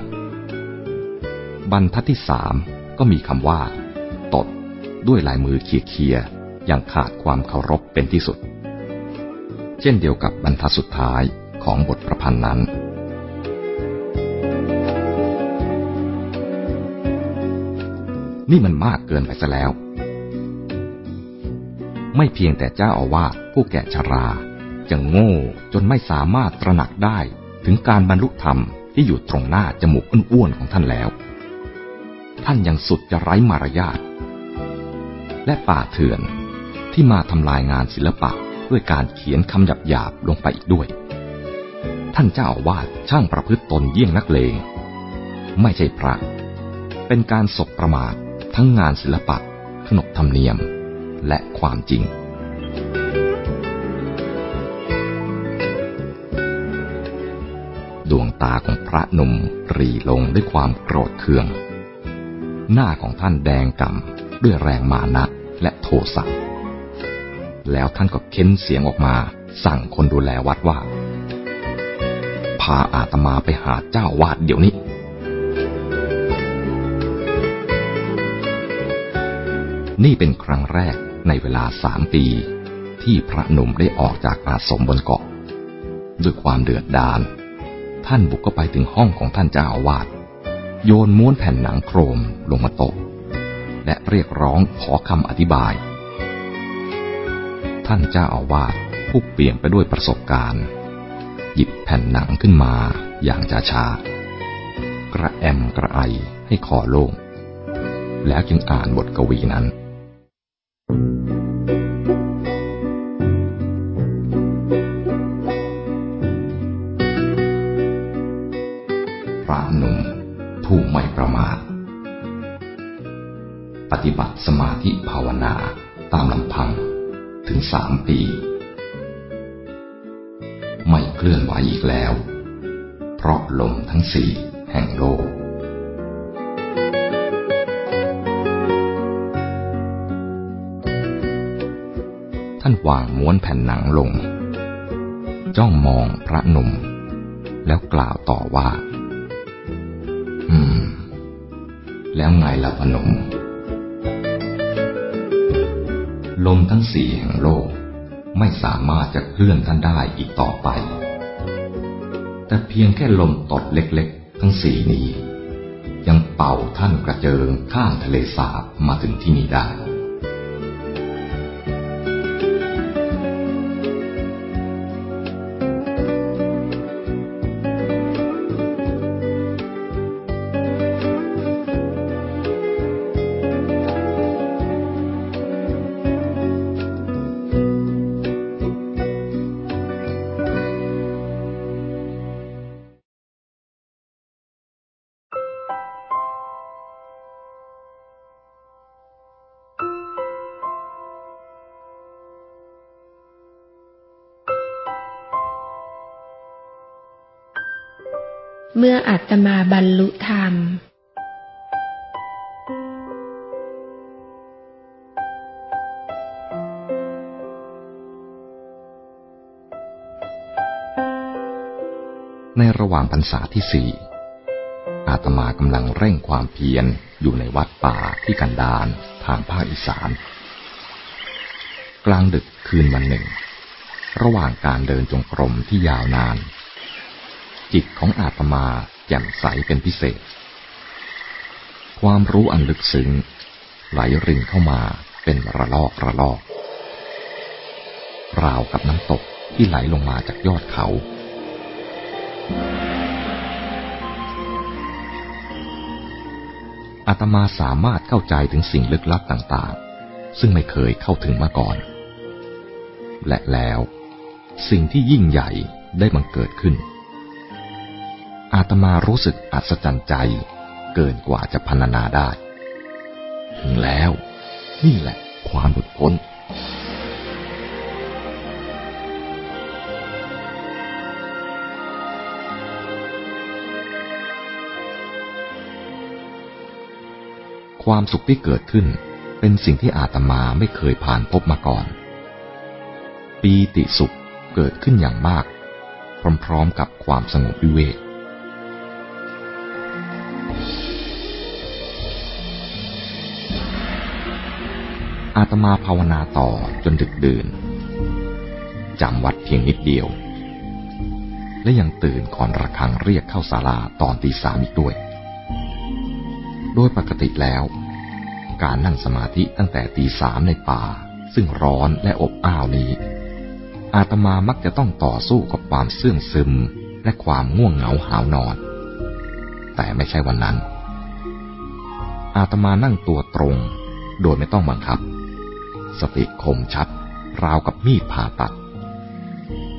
บรรทัดที่สามก็มีคำว่า ตดด้วยลายมือเคียๆอย่างขาดความเคารพเป็นที่สุด เช่นเดียวกับบรรทัดสุดท้ายของบทประพันธ์นั้นนี่มันมากเกินไปซะแล้ว ไม่เพียงแต่เจ้าอาวาสผู้แก่ชรา จะโง่จนไม่สามารถตระหนักได้ถึงการบรรลุธรรมที่อยู่ตรงหน้าจมูกอ้วนๆของท่านแล้ว ท่านยังสุดจะไร้มารยาทและป่าเถื่อนที่มาทำลายงานศิลปะด้วยการเขียนคำหยาบๆลงไปอีกด้วย ท่านเจ้าอาวาสช่างประพฤติตนเยี่ยงนักเลง ไม่ใช่พระ เป็นการสบประมาททั้งงานศิลปะ ขนบธรรมเนียม และความจริง ดวงตาของพระหนุ่มรีลงด้วยความโกรธเคือง หน้าของท่านแดงก่ำด้วยแรงมานะและโทสะแล้วท่านก็เค้นเสียงออกมา สั่งคนดูแลวัดว่า พาอาตมาไปหาเจ้าวาดเดี๋ยวนี้ นี่เป็นครั้งแรกในเวลาสามปีที่พระหนุ่มได้ออกจากอาสมบนเกาะ ด้วยความเดือดดาล ท่านบุกเข้าไปถึงห้องของท่านเจ้าอาวาสโยนม้วนแผ่นหนังโครมลงมาตก และเรียกร้องขอคำอธิบาย ท่านเจ้าอาวาสผู้เปลี่ยนไปด้วยประสบการณ์ หยิบแผ่นหนังขึ้นมาอย่างช้าชากระแอมกระไอให้คอโล่งแล้วจึงอ่านบทกวีนั้น บัติสมาธิภาวนาตามลำพังถึงสามปี ไม่เคลื่อนไหวอีกแล้ว เพราะลมทั้งสี่แห่งโลกท่านวางม้วนแผ่นหนังลง จ้องมองพระหนุ่ม แล้วกล่าวต่อว่า อืม แล้วไงล่ะพนม ลมทั้งสี่แห่งโลก ไม่สามารถจะเคลื่อนท่านได้อีกต่อไป แต่เพียงแค่ลมตดเล็กๆ ทั้งสี่นี้ ยังเป่าท่านกระเจิงข้ามทะเลสาบมาถึงที่นี่ได้ อาตมาบรรลุธรรม ในระหว่างพรรษาที่สี่อาตมากำลังเร่งความเพียรอยู่ในวัดป่าที่กันดารทางภาคอีสาน กลางดึกคืนวันหนึ่ง ระหว่างการเดินจงกรมที่ยาวนาน จิตของอาตมา จ่มใสเป็นพิเศษ ความรู้อันลึกซึ้งไหลรินเข้ามาเป็นระลอกระลอก ราวกับน้ำตกที่ไหลลงมาจากยอดเขา อาตมาสามารถเข้าใจถึงสิ่งลึกลับต่างๆ ซึ่งไม่เคยเข้าถึงมาก่อน และแล้ว สิ่งที่ยิ่งใหญ่ได้บังเกิดขึ้น อาตมารู้สึกอัศจรรย์ใจ เกินกว่าจะพรรณนาได้ ถึงแล้ว นี่แหละความหลุดพ้นความสุขที่เกิดขึ้นเป็นสิ่งที่อาตมาไม่เคยผ่านพบมาก่อน ปีติสุขเกิดขึ้นอย่างมาก พร้อมๆกับความสงบวิเวก ตมาภาวนาต่อจนดึกดื่นจำวัดเพียงนิดเดียว และยังตื่นก่อนระฆังเรียกเข้าศาลาตอนตีสามอีกด้วย โดยปกติแล้ว การนั่งสมาธิตั้งแต่ตีสามในป่า ซึ่งร้อนและอบอ้าวนี้ อาตมามักจะต้องต่อสู้กับความเสื่องซึมและความง่วงเหงาหาวนอน แต่ไม่ใช่วันนั้น อาตมานั่งตัวตรงโดยไม่ต้องบังคับ สติคมชัด ราวกับมีดผ่าตัด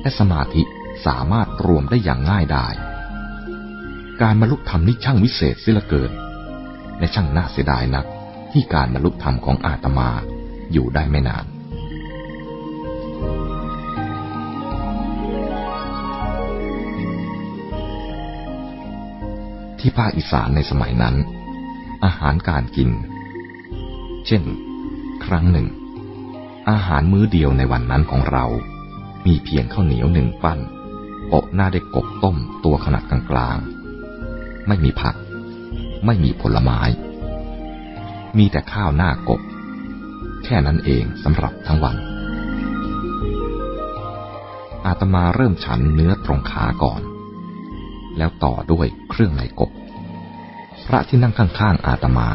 และสมาธิสามารถรวมได้อย่างง่ายดายการบรรลุธรรมนี้ช่างวิเศษเสียเหลือเกิน และช่างน่าเสียดายนักที่การบรรลุธรรมของอาตมาอยู่ได้ไม่นาน ที่ภาคอีสานในสมัยนั้น อาหารการกิน เช่น ครั้งหนึ่ง อาหารมื้อเดียวในวันนั้นของเรา มีเพียงข้าวเหนียวหนึ่งปั้นโปะหน้าด้วยกบต้มตัวขนาดกลางๆ ไม่มีผัก ไม่มีผลไม้ มีแต่ข้าวหน้ากบ แค่นั้นเองสำหรับทั้งวัน อาตมาเริ่มฉันเนื้อตรงขาก่อน แล้วต่อด้วยเครื่องในกบ พระที่นั่งข้างๆ อาตมา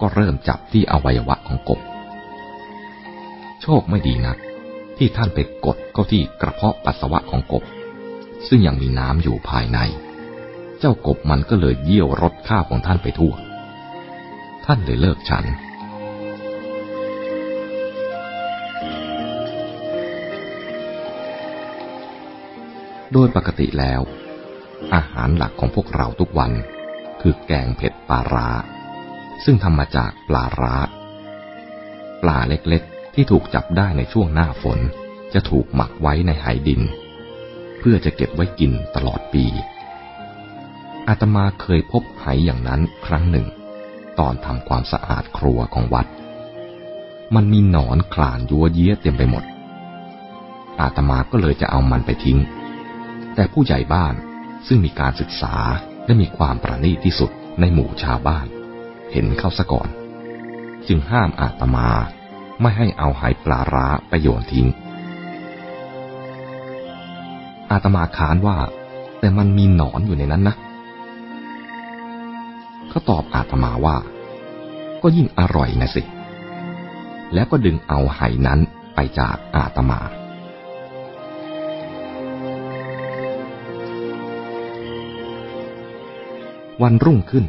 ก็เริ่มจับที่อวัยวะของกบ โชคไม่ดีนัก ที่ท่านไปกดเข้าที่กระเพาะปัสสาวะของกบ ซึ่งยังมีน้ำอยู่ภายใน เจ้ากบมันก็เลยเยี่ยวรสข้าวของท่านไปทั่ว ท่านเลยเลิกฉันโดยปกติแล้ว อาหารหลักของพวกเราทุกวัน คือแกงเผ็ดปลาร้า ซึ่งทำมาจากปลาร้า ปลาเล็กๆ ที่ถูกจับได้ในช่วงหน้าฝน จะถูกหมักไว้ในไหดิน เพื่อจะเก็บไว้กินตลอดปี อาตมาเคยพบไหอย่างนั้นครั้งหนึ่ง ตอนทำความสะอาดครัวของวัด มันมีหนอนคลานยัวเยี้ยเต็มไปหมด อาตมาก็เลยจะเอามันไปทิ้ง แต่ผู้ใหญ่บ้านซึ่งมีการศึกษาและมีความประณีตที่สุดในหมู่ชาวบ้าน เห็นเข้าซะก่อน จึงห้ามอาตมา ไม่ให้เอาไหปลาร้าไปโยนทิ้ง อาตมาค้านว่า แต่มันมีหนอนอยู่ในนั้นนะเขาตอบอาตมาว่า ก็ยิ่งอร่อยนะสิ แล้วก็ดึงเอาไหนั้นไปจากอาตมาวันรุ่งขึ้น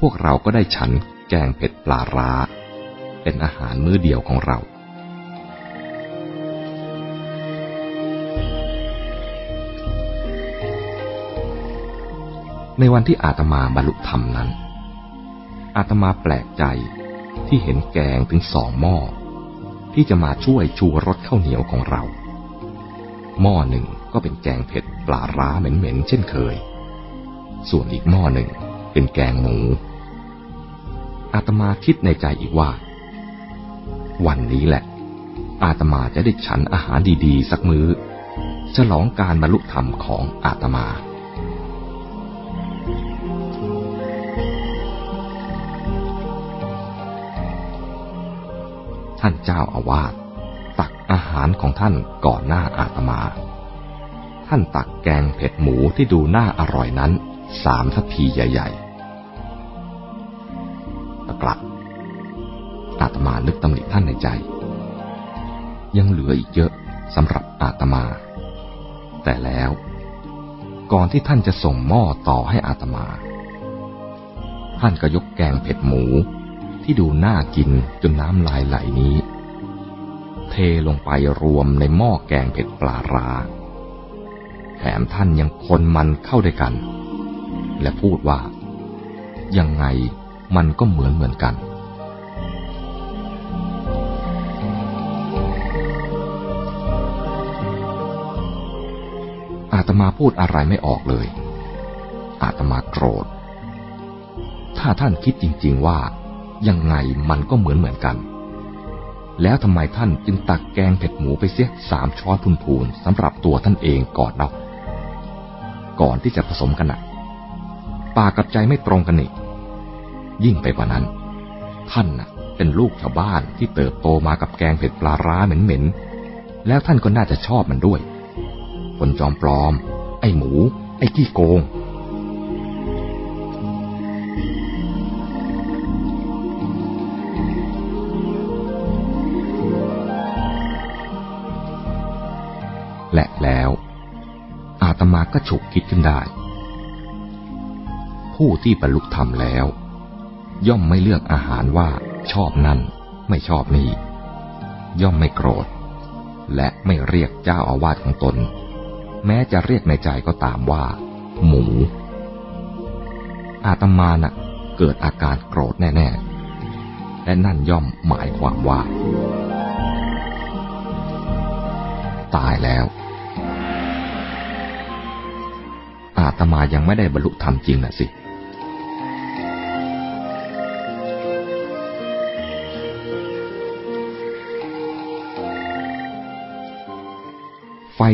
พวกเราก็ได้ฉันแกงเผ็ดปลาร้า เป็นอาหารมื้อเดียวของเรา ในวันที่อาตมาบรรลุธรรมนั้น อาตมาแปลกใจที่เห็นแกงถึงสองหม้อ ที่จะมาช่วยชูรสข้าวเหนียวของเรา หม้อหนึ่งก็เป็นแกงเผ็ดปลาร้าเหม็นๆเช่นเคย ส่วนอีกหม้อหนึ่งเป็นแกงหมูอาตมาคิดในใจอีกว่า วันนี้แหละ อาตมาจะได้ฉันอาหารดีๆ สักมือ้อฉลองการบรรลุธรรมของอาตมาท่านเจ้าอาวาสตักอาหารของท่านก่อนหน้าอาตมา ท่านตักแกงเผ็ดหมูที่ดูน่าอร่อยนั้นสามทัพพีใหญ่ ตมานึกตำหนิท่านในใจ ยังเหลืออีกเยอะสำหรับอาตมา แต่แล้วก่อนที่ท่านจะส่งหม้อต่อให้อาตมา ท่านก็ยกแกงเผ็ดหมูที่ดูน่ากินจนน้ำลายไหลนี้ เทลงไปรวมในหม้อแกงเผ็ดปลาร้าแถมท่านยังคนมันเข้าด้วยกัน และพูดว่า ยังไงมันก็เหมือนเหมือนกัน ตมาพูดอะไรไม่ออกเลย อาตมาโกรธ ถ้าท่านคิดจริง ๆว่า ยังไงมันก็เหมือนเหมือนกัน แล้วทำไมท่านจึงตักแกงเผ็ดหมูไปเสียสามช้อนพูนๆสำหรับตัวท่านเองก่อนเนาะก่อนที่จะผสมกันนะปากกับใจไม่ตรงกันอีกยิ่งไปกว่านั้น ท่านน่ะ เป็นลูกชาวบ้านที่เติบโตมากับแกงเผ็ดปลาร้าเหม็นๆแล้วท่านก็น่าจะชอบมันด้วย คนจอมปลอม ไอ้หมู ไอ้ขี้โกง และแล้ว อาตมาก็ฉุกคิดขึ้นได้ ผู้ที่บรรลุธรรมแล้ว ย่อมไม่เลือกอาหารว่าชอบนั่น ไม่ชอบนี่ ย่อมไม่โกรธและไม่เรียกเจ้าอาวาสของตน แม้จะเรียกในใจก็ตามว่า หมู อาตมานะ่ะ เกิดอาการโกรธแน่ๆ และนั่นย่อมหมายความว่า ตายแล้ว อาตมายังไม่ได้บรรลุธรรมจริงนะสิ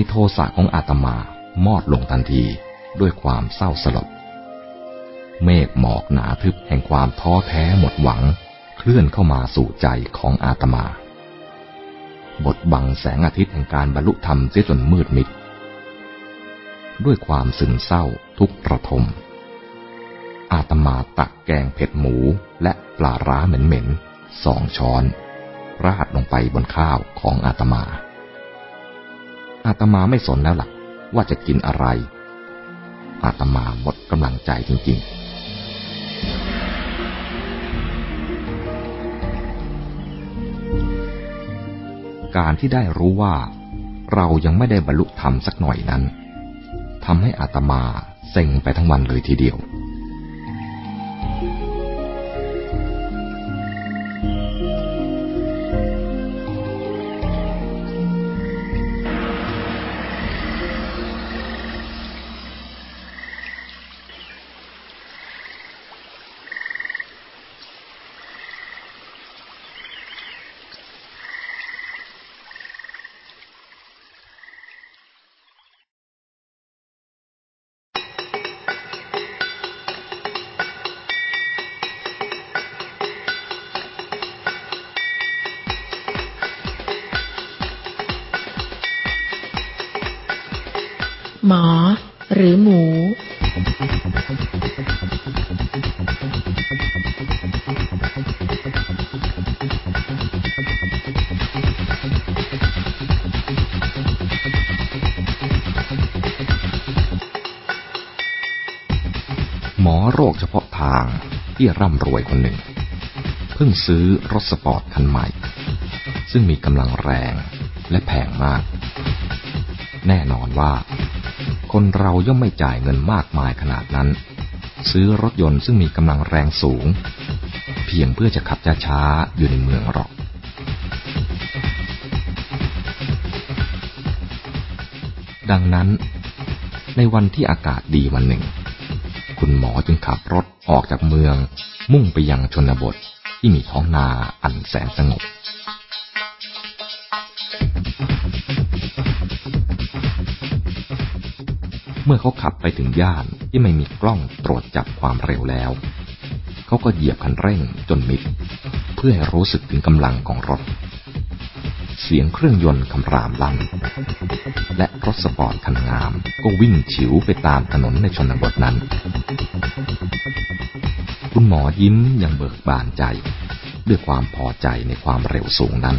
โทสะของอาตมามอดลงทันทีด้วยความเศร้าสลด เมฆหมอกหนาทึบแห่งความท้อแท้หมดหวัง เคลื่อนเข้ามาสู่ใจของอาตมา บทบังแสงอาทิตย์แห่งการบรรลุธรรมเสียจนมืดมิด ด้วยความซึมเศร้าทุกประทม อาตมาตักแกงเผ็ดหมูและปลาร้าเหม็นๆสองช้อน ราดลงไปบนข้าวของอาตมา อาตมาไม่สนแล้วหลักว่าจะกินอะไร อาตมาหมดกำลังใจจริง ๆการที่ได้รู้ว่าเรายังไม่ได้บรรลุธรรมสักหน่อยนั้นทำให้อาตมาเซ็งไปทั้งวันเลยทีเดียว ที่ร่ำรวยคนหนึ่ง เพิ่งซื้อรถสปอร์ตคันใหม่ ซึ่งมีกำลังแรงและแพงมาก แน่นอนว่า คนเราย่อมไม่จ่ายเงินมากมายขนาดนั้น ซื้อรถยนต์ซึ่งมีกำลังแรงสูง เพียงเพื่อจะขับช้าๆอยู่ในเมืองหรอกดังนั้น ในวันที่อากาศดีวันหนึ่ง คุณหมอจึงขับรถ ออกจากเมืองมุ่งไปยังชนบทที่มีท้องนาอันแสนสงบเมื่อเขาขับไปถึงย่านที่ไม่มีกล้องตรวจจับความเร็วแล้ว เขาก็เหยียบคันเร่งจนมิด เพื่อให้รู้สึกถึงกำลังของรถ เสียงเครื่องยนต์คำรามลั่น และรถสปอร์ตคันงามก็วิ่งฉิวไปตามถนนในชนบทนั้น คุณหมอยิ้มอย่างเบิกบานใจ ด้วยความพอใจในความเร็วสูงนั้น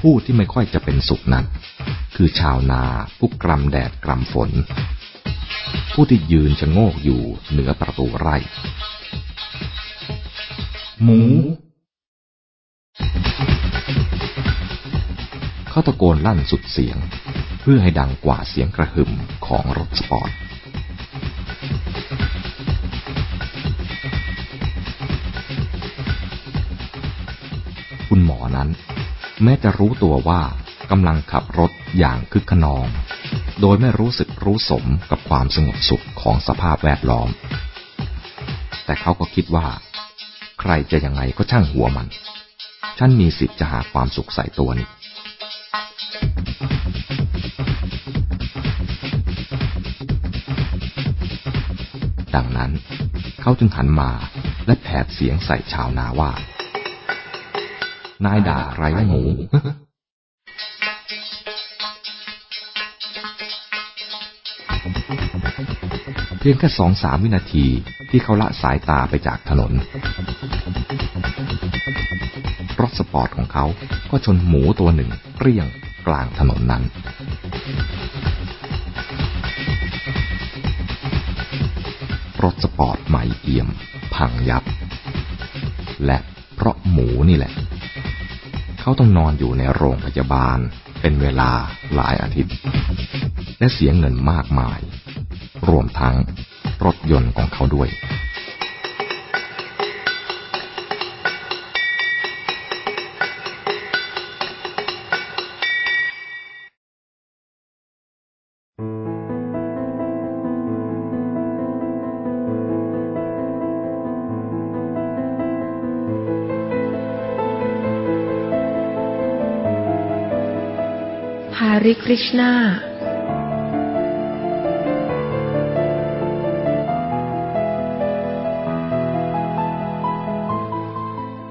ผู้ที่ไม่ค่อยจะเป็นสุขนั้น คือชาวนาผู้กรำแดดกรำฝน ผู้ที่ยืนชะโงกอยู่เหนือประตูไร่ หมู เขาตะโกนลั่นสุดเสียง เพื่อให้ดังกว่าเสียงกระหึ่มของรถสปอร์ตคุณหมอนั้น แม้จะรู้ตัวว่ากำลังขับรถอย่างคึกขนอง โดยไม่รู้สึกรู้สมกับความสงบสุขของสภาพแวดล้อม แต่เขาก็คิดว่า ใครจะยังไงก็ช่างหัวมัน ฉันมีสิทธิ์จะหาความสุขใส่ตัวนี่ ดังนั้นเขาจึงหันมาและแผดเสียงใส่ชาวนาว่า นายด่าไรหมูเพียงแค่สองสามวินาทีที่เขาละสายตาไปจากถนน รถสปอร์ตของเขาก็ชนหมูตัวหนึ่งเปรี้ยง กลางถนนนั้น รถสปอร์ตใหม่เอี่ยม พังยับ และเพราะหมูนี่แหละ เขาต้องนอนอยู่ในโรงพยาบาล เป็นเวลาหลายอาทิตย์ และเสียเงินมากมาย รวมทั้งรถยนต์ของเขาด้วย ริคริชนา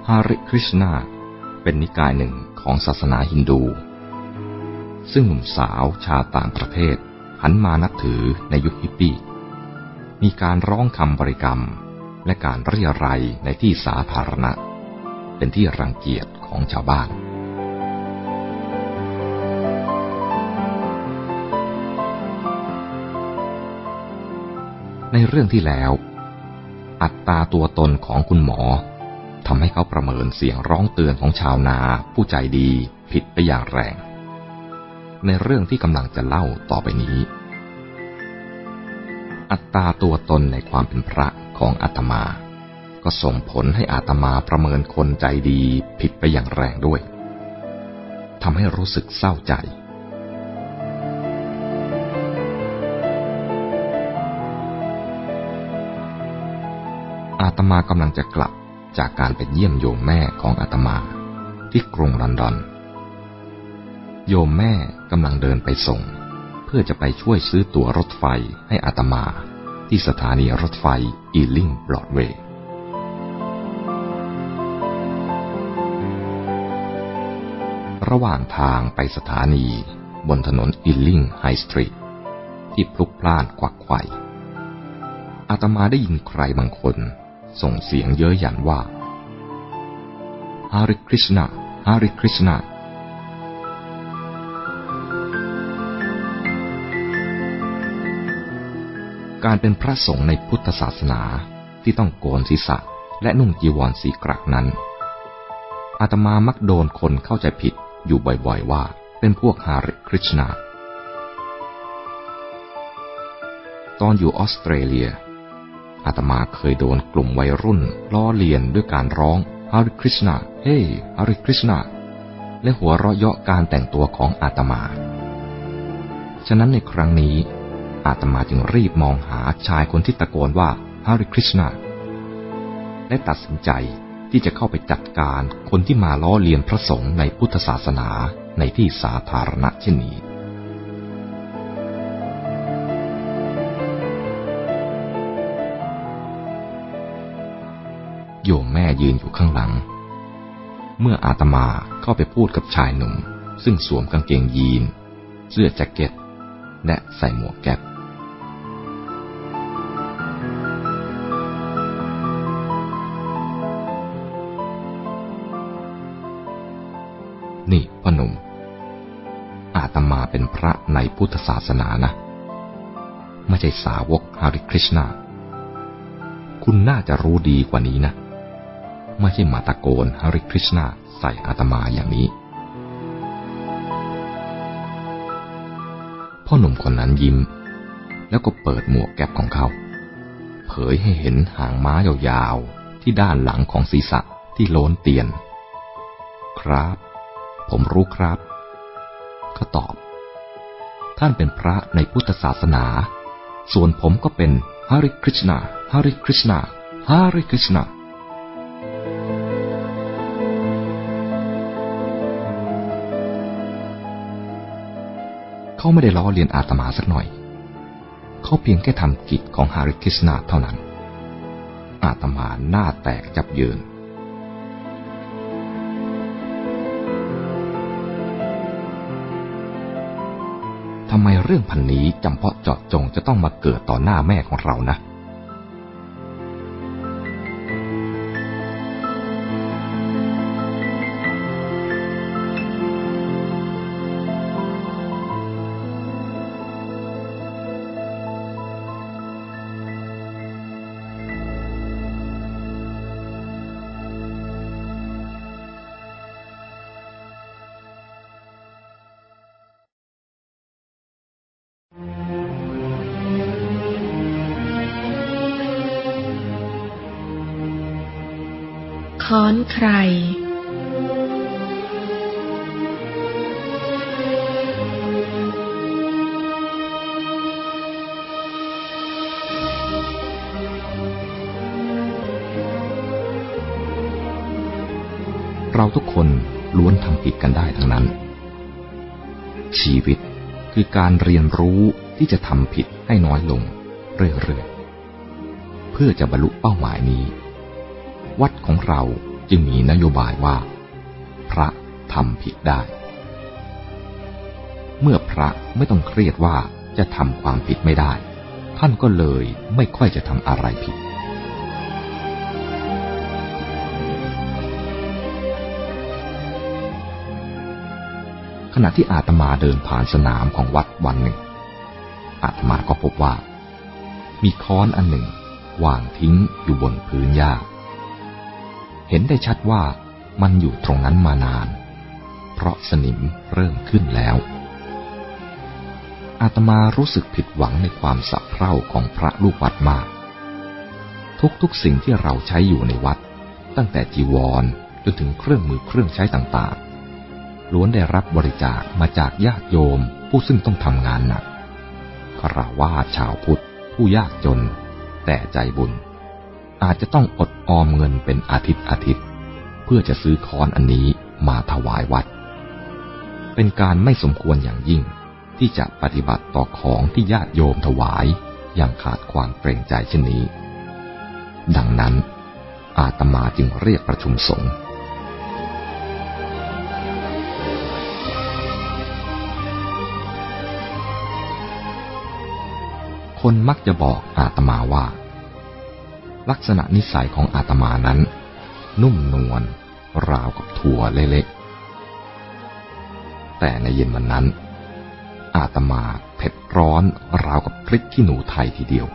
ฮาริคริชนาเป็นนิกายหนึ่งของศาสนาฮินดู ซึ่งหนุ่มสาวชาวต่างประเทศหันมานับถือในยุคฮิปปี้ มีการร้องคำบริกรรม และการเรียรัยในที่สาธารณะ เป็นที่รังเกียจของชาวบ้าน ในเรื่องที่แล้ว อัตราตัวตนของคุณหมอทำให้เขาประเมินเสียงร้องเตือนของชาวนาผู้ใจดีผิดไปอย่างแรง ในเรื่องที่กำลังจะเล่าต่อไปนี้ อัตราตัวตนในความเป็นพระของอาตมา ก็ส่งผลให้อาตมาประเมินคนใจดีผิดไปอย่างแรงด้วยทำให้รู้สึกเศร้าใจ อาตมากำลังจะกลับจากการไปเยี่ยมโยมแม่ของอาตมา ที่กรุงลอนดอน โยมแม่กำลังเดินไปส่ง เพื่อจะไปช่วยซื้อตั๋วรถไฟให้อาตมาที่สถานีรถไฟอีลิงบรอดเวย์ระหว่างทางไปสถานีบนถนนอิลลิงไฮสตรีทที่พลุกพล่านกวักไขวอาตมาได้ยินใครบางคน ส่งเสียงเย้ยหยันว่าฮาริคริชนาฮาริคริชนาการเป็นพระสงฆ์ในพุทธศาสนาที่ต้องโกนศีรษะและนุ่งจีวรสีกรักนั้น อาตมามักโดนคนเข้าใจผิดอยู่บ่อยๆว่าเป็นพวกฮาริคริชนา ตอนอยู่ออสเตรเลีย อาตมาเคยโดนกลุ่มวัยรุ่น ล้อเลียนด้วยการร้องฮาริคริชนาเฮ้ฮาริคริชนาและหัวเราะเยาะการแต่งตัวของอาตมา ฉะนั้นในครั้งนี้ อาตมาจึงรีบมองหาชายคนที่ตะโกนว่าฮาริคริชนาและตัดสินใจที่จะเข้าไปจัดการคนที่มาล้อเลียนพระสงฆ์ในพุทธศาสนาในที่สาธารณะเช่นนี้ โยมแม่ยืนอยู่ข้างหลัง เมื่ออาตมาเข้าไปพูดกับชายหนุ่ม ซึ่งสวมกางเกงยีน เสื้อแจ็คเก็ต และใส่หมวกแก๊ปนี่พ่อหนุ่ม อาตมาเป็นพระในพุทธศาสนานะ ไม่ใช่สาวกฮาริคริชนา คุณน่าจะรู้ดีกว่านี้นะ ไม่ใช่มาตะโกนฮาริคริชนาใส่อาตมาอย่างนี้ พ่อหนุ่มคนนั้นยิ้ม แล้วก็เปิดหมวกแก๊ปของเขา เผยให้เห็นหางม้ายาวๆ ที่ด้านหลังของศีรษะที่โล้นเตียน ครับ ผมรู้ครับ เขาตอบ ท่านเป็นพระในพุทธศาสนา ส่วนผมก็เป็นฮาริคริชนาฮาริคริชนาฮาริคริชนา เขาไม่ได้ล้อเลียนอาตมาสักหน่อย เขาเพียงแค่ทำกิจของฮาริคิสนาเท่านั้น อาตมาหน้าแตกจับเยินทำไมเรื่องพันนี้จำเพาะเจาะจงจะต้องมาเกิดต่อหน้าแม่ของเรานะ ค้อนใคร เราทุกคนล้วนทำผิดกันได้ทั้งนั้น ชีวิตคือการเรียนรู้ที่จะทำผิดให้น้อยลงเรื่อยๆ เพื่อจะบรรลุเป้าหมายนี้ วัดของเราจึงมีนโยบายว่า พระทำผิดได้ เมื่อพระไม่ต้องเครียดว่าจะทำความผิดไม่ได้ ท่านก็เลยไม่ค่อยจะทำอะไรผิด ขณะที่อาตมาเดินผ่านสนามของวัดวันหนึ่ง อาตมาก็พบว่า มีค้อนอันหนึ่งวางทิ้งอยู่บนพื้นหญ้า เห็นได้ชัดว่ามันอยู่ตรงนั้นมานาน เพราะสนิมเริ่มขึ้นแล้ว อาตมารู้สึกผิดหวังในความสับเพร่าของพระลูกวัดมาก ทุกๆสิ่งที่เราใช้อยู่ในวัด ตั้งแต่จีวรจนถึงเครื่องมือเครื่องใช้ต่างๆ ล้วนได้รับบริจาคมาจากญาติโยมผู้ซึ่งต้องทำงานหนักคราวาชาวพุทธผู้ยากจน แต่ใจบุญ อาจจะต้องอดออมเงินเป็นอาทิตย์อาทิตย์ เพื่อจะซื้อค้อนอันนี้มาถวายวัด เป็นการไม่สมควรอย่างยิ่งที่จะปฏิบัติต่อของที่ญาติโยมถวายอย่างขาดความเกรงใจเช่นนี้ ดังนั้น อาตมาจึงเรียกประชุมสงฆ์คนมักจะบอกอาตมาว่า ลักษณะนิสัยของอาตมานั้น นุ่มนวลราวกับถั่วเละๆแต่ในเย็นวันนั้น อาตมาเผ็ดร้อนราวกับพริกขี้หนูไทยทีเดียว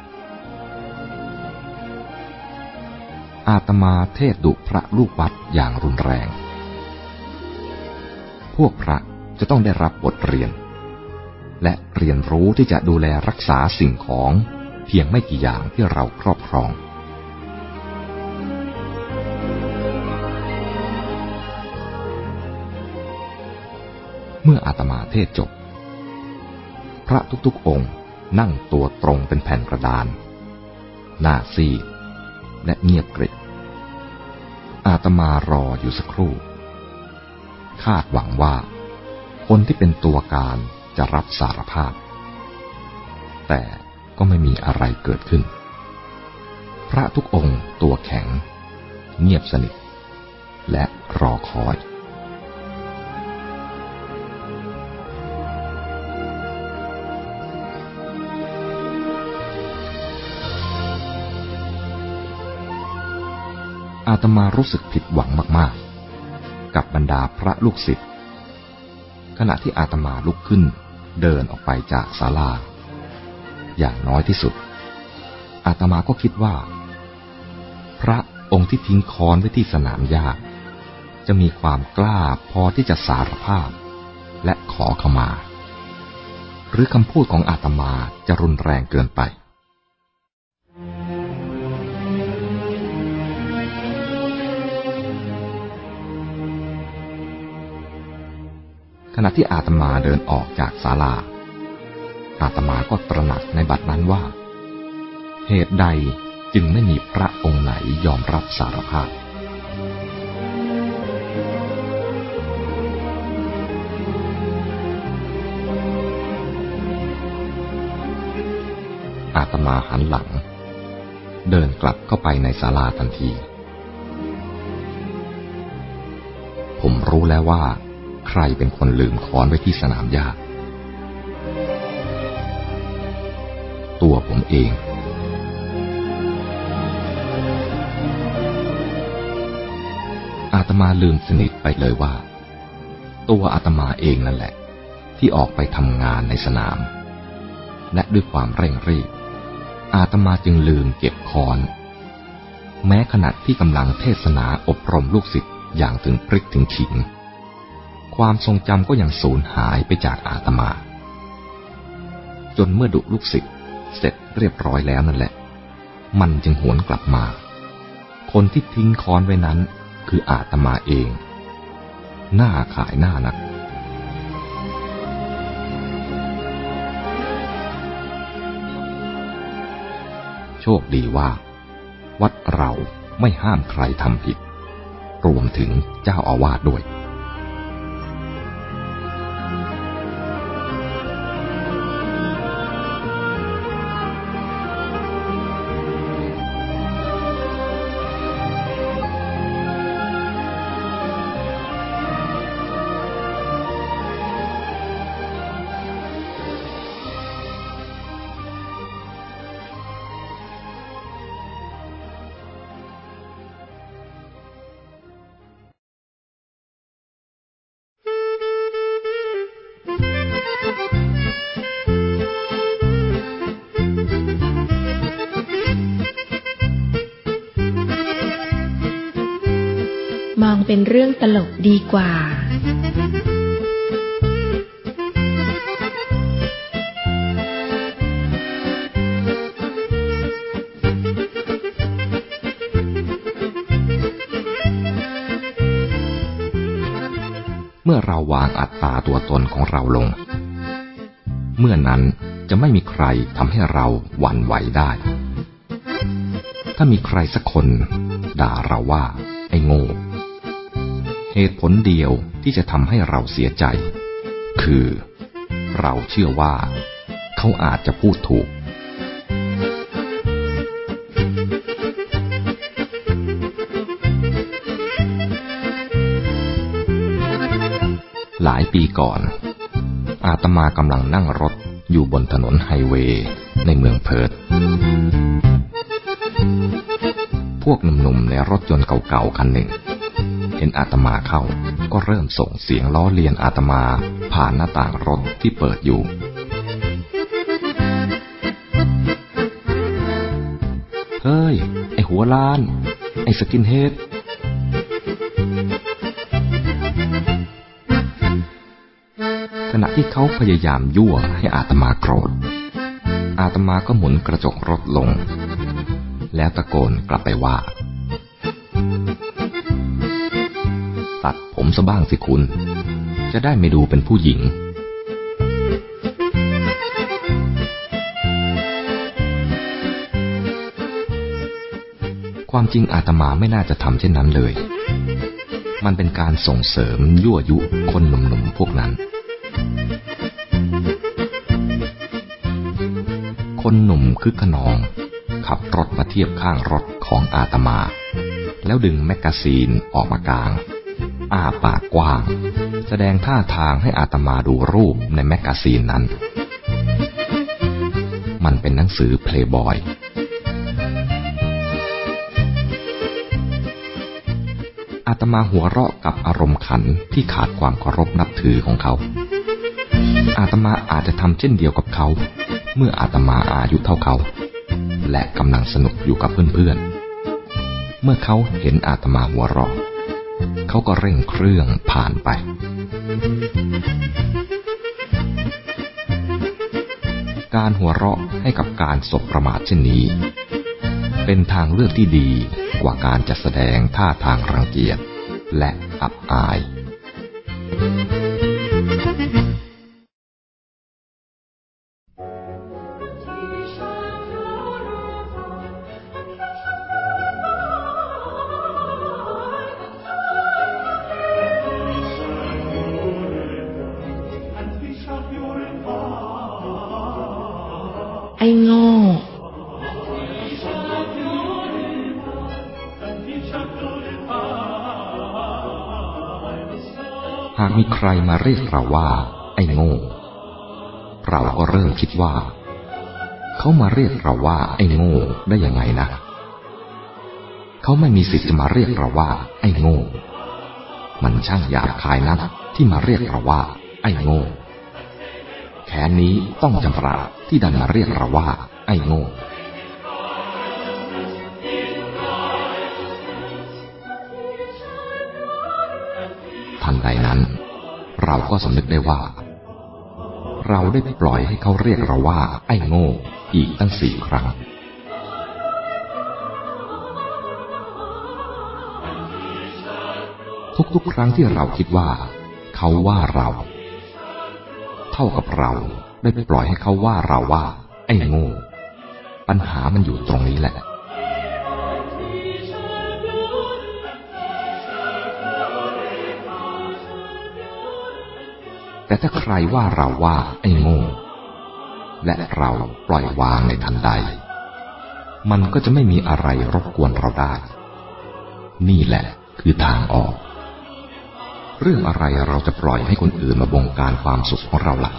อาตมาเทศดุพระลูกวัดอย่างรุนแรง พวกพระจะต้องได้รับบทเรียน และเรียนรู้ที่จะดูแลรักษาสิ่งของเพียงไม่กี่อย่างที่เราครอบครอง เมื่ออาตมาเทศจบ พระทุกๆองค์นั่งตัวตรงเป็นแผ่นกระดาน หน้าซีดและเงียบกริบอาตมารออยู่สักครู่ คาดหวังว่า คนที่เป็นตัวการจะรับสารภาพ แต่ก็ไม่มีอะไรเกิดขึ้น พระทุกองค์ตัวแข็ง เงียบสนิท และรอคอย อาตมารู้สึกผิดหวังมากๆ กับบรรดาพระลูกศิษย์ขณะที่อาตมาลุกขึ้นเดินออกไปจากศาลา อย่างน้อยที่สุด อาตมาก็คิดว่า พระองค์ที่ทิ้งค้อนไว้ที่สนามหญ้าจะมีความกล้าพอที่จะสารภาพ และขอขมา หรือคำพูดของอาตมาจะรุนแรงเกินไป ขณะที่อาตมาเดินออกจากศาลา อาตมาก็ตระหนักในบัดนั้นว่า เหตุใดจึงไม่มีพระองค์ไหนยอมรับสารภาพ อาตมาหันหลัง เดินกลับเข้าไปในศาลาทันที ผมรู้แล้วว่า ใครเป็นคนลืมค้อนไว้ที่สนามหญ้า ตัวผมเอง อาตมาลืมสนิทไปเลยว่า ตัวอาตมาเองนั่นแหละ ที่ออกไปทำงานในสนาม และด้วยความเร่งรีบ อาตมาจึงลืมเก็บค้อนแม้ขณะที่กำลังเทศนาอบรมลูกศิษย์อย่างถึงพริกถึงขิง ความทรงจำก็ยังสูญหายไปจากอาตมา จนเมื่อดุลูกศิษย์เสร็จเรียบร้อยแล้วนั่นแหละ มันจึงหวนกลับมา คนที่ทิ้งค้อนไว้นั้น คืออาตมาเอง หน้าขายหน้านักโชคดีว่า วัดเราไม่ห้ามใครทำผิด รวมถึงเจ้าอาวาสด้วย ลกดีกว่า เมื่อเราวางอัตตาตัวตนของเราลง เมื่อนั้นจะไม่มีใครทำให้เราหวั่นไหวได้ ถ้ามีใครสักคน ด่าเราว่า ไอ้โง่ เหตุผลเดียวที่จะทำให้เราเสียใจ คือ เราเชื่อว่า เขาอาจจะพูดถูก หลายปีก่อน อาตมากำลังนั่งรถอยู่บนถนนไฮเวย์ในเมืองเพิร์ตพวกหนุ่มๆในรถยนต์เก่าๆคันหนึ่ง เห็นอาตมาเข้า ก็เริ่มส่งเสียงล้อเลียนอาตมาผ่านหน้าต่างรถที่เปิดอยู่ เฮ้ย ไอหัวล้าน ไอ skinheadขณะที่เขาพยายามยั่วให้อาตมาโกรธ อาตมาก็หมุนกระจกรถลง แล้วตะโกนกลับไปว่า ผมซะบ้างสิคุณ จะได้ไม่ดูเป็นผู้หญิง ความจริงอาตมาไม่น่าจะทำเช่นนั้นเลย มันเป็นการส่งเสริมยั่วยุคนหนุ่มๆพวกนั้น คนหนุ่มคึกคะนอง ขับรถมาเทียบข้างรถของอาตมาแล้วดึง magazine ออกมากาง อ้าปากกว้าง แสดงท่าทางให้อาตมาดูรูปใน magazine นั้น มันเป็นหนังสือเพลย์บอยอาตมาหัวเราะกับอารมณ์ขันที่ขาดความเคารพนับถือของเขา อาตมาอาจจะทำเช่นเดียวกับเขา เมื่ออาตมาอายุเท่าเขา และกำลังสนุกอยู่กับเพื่อนๆเมื่อเขาเห็นอาตมาหัวเราะ เขาก็เร่งเครื่องผ่านไป การหัวเราะให้กับการสบประมาทเช่นนี้ เป็นทางเลือกที่ดีกว่าการจะแสดงท่าทางรังเกียจและอับอาย มีใครมาเรียกเราว่า ไอ้โง่ เราก็เริ่มคิดว่า เขามาเรียกเราว่า ไอ้โง่ได้ยังไงนะเขาไม่มีสิทธิ์จะมาเรียกเราว่า ไอ้โง่ มันช่างหยาบคายนักที่มาเรียกเราว่า ไอ้โง่แค้นนี้ต้องจำราที่ดันมาเรียกเราว่า ไอ้โง่ทันใดนั้น เราก็สำนึกได้ว่า เราได้ปล่อยให้เขาเรียกเราว่า ไอ้โง่ อีกตั้งสี่ครั้ง ทุกๆครั้งที่เราคิดว่า เขาว่าเรา เท่ากับเราได้ปล่อยให้เขาว่าเราว่า ไอ้โง่ ปัญหามันอยู่ตรงนี้แหละ ถ้าใครว่าเราว่าไอ้โง่และเราปล่อยวางในทันใด มันก็จะไม่มีอะไรรบกวนเราได้ นี่แหละคือทางออก เรื่องอะไรเราจะปล่อยให้คนอื่นมาบงการความสุขของเราละ่ะ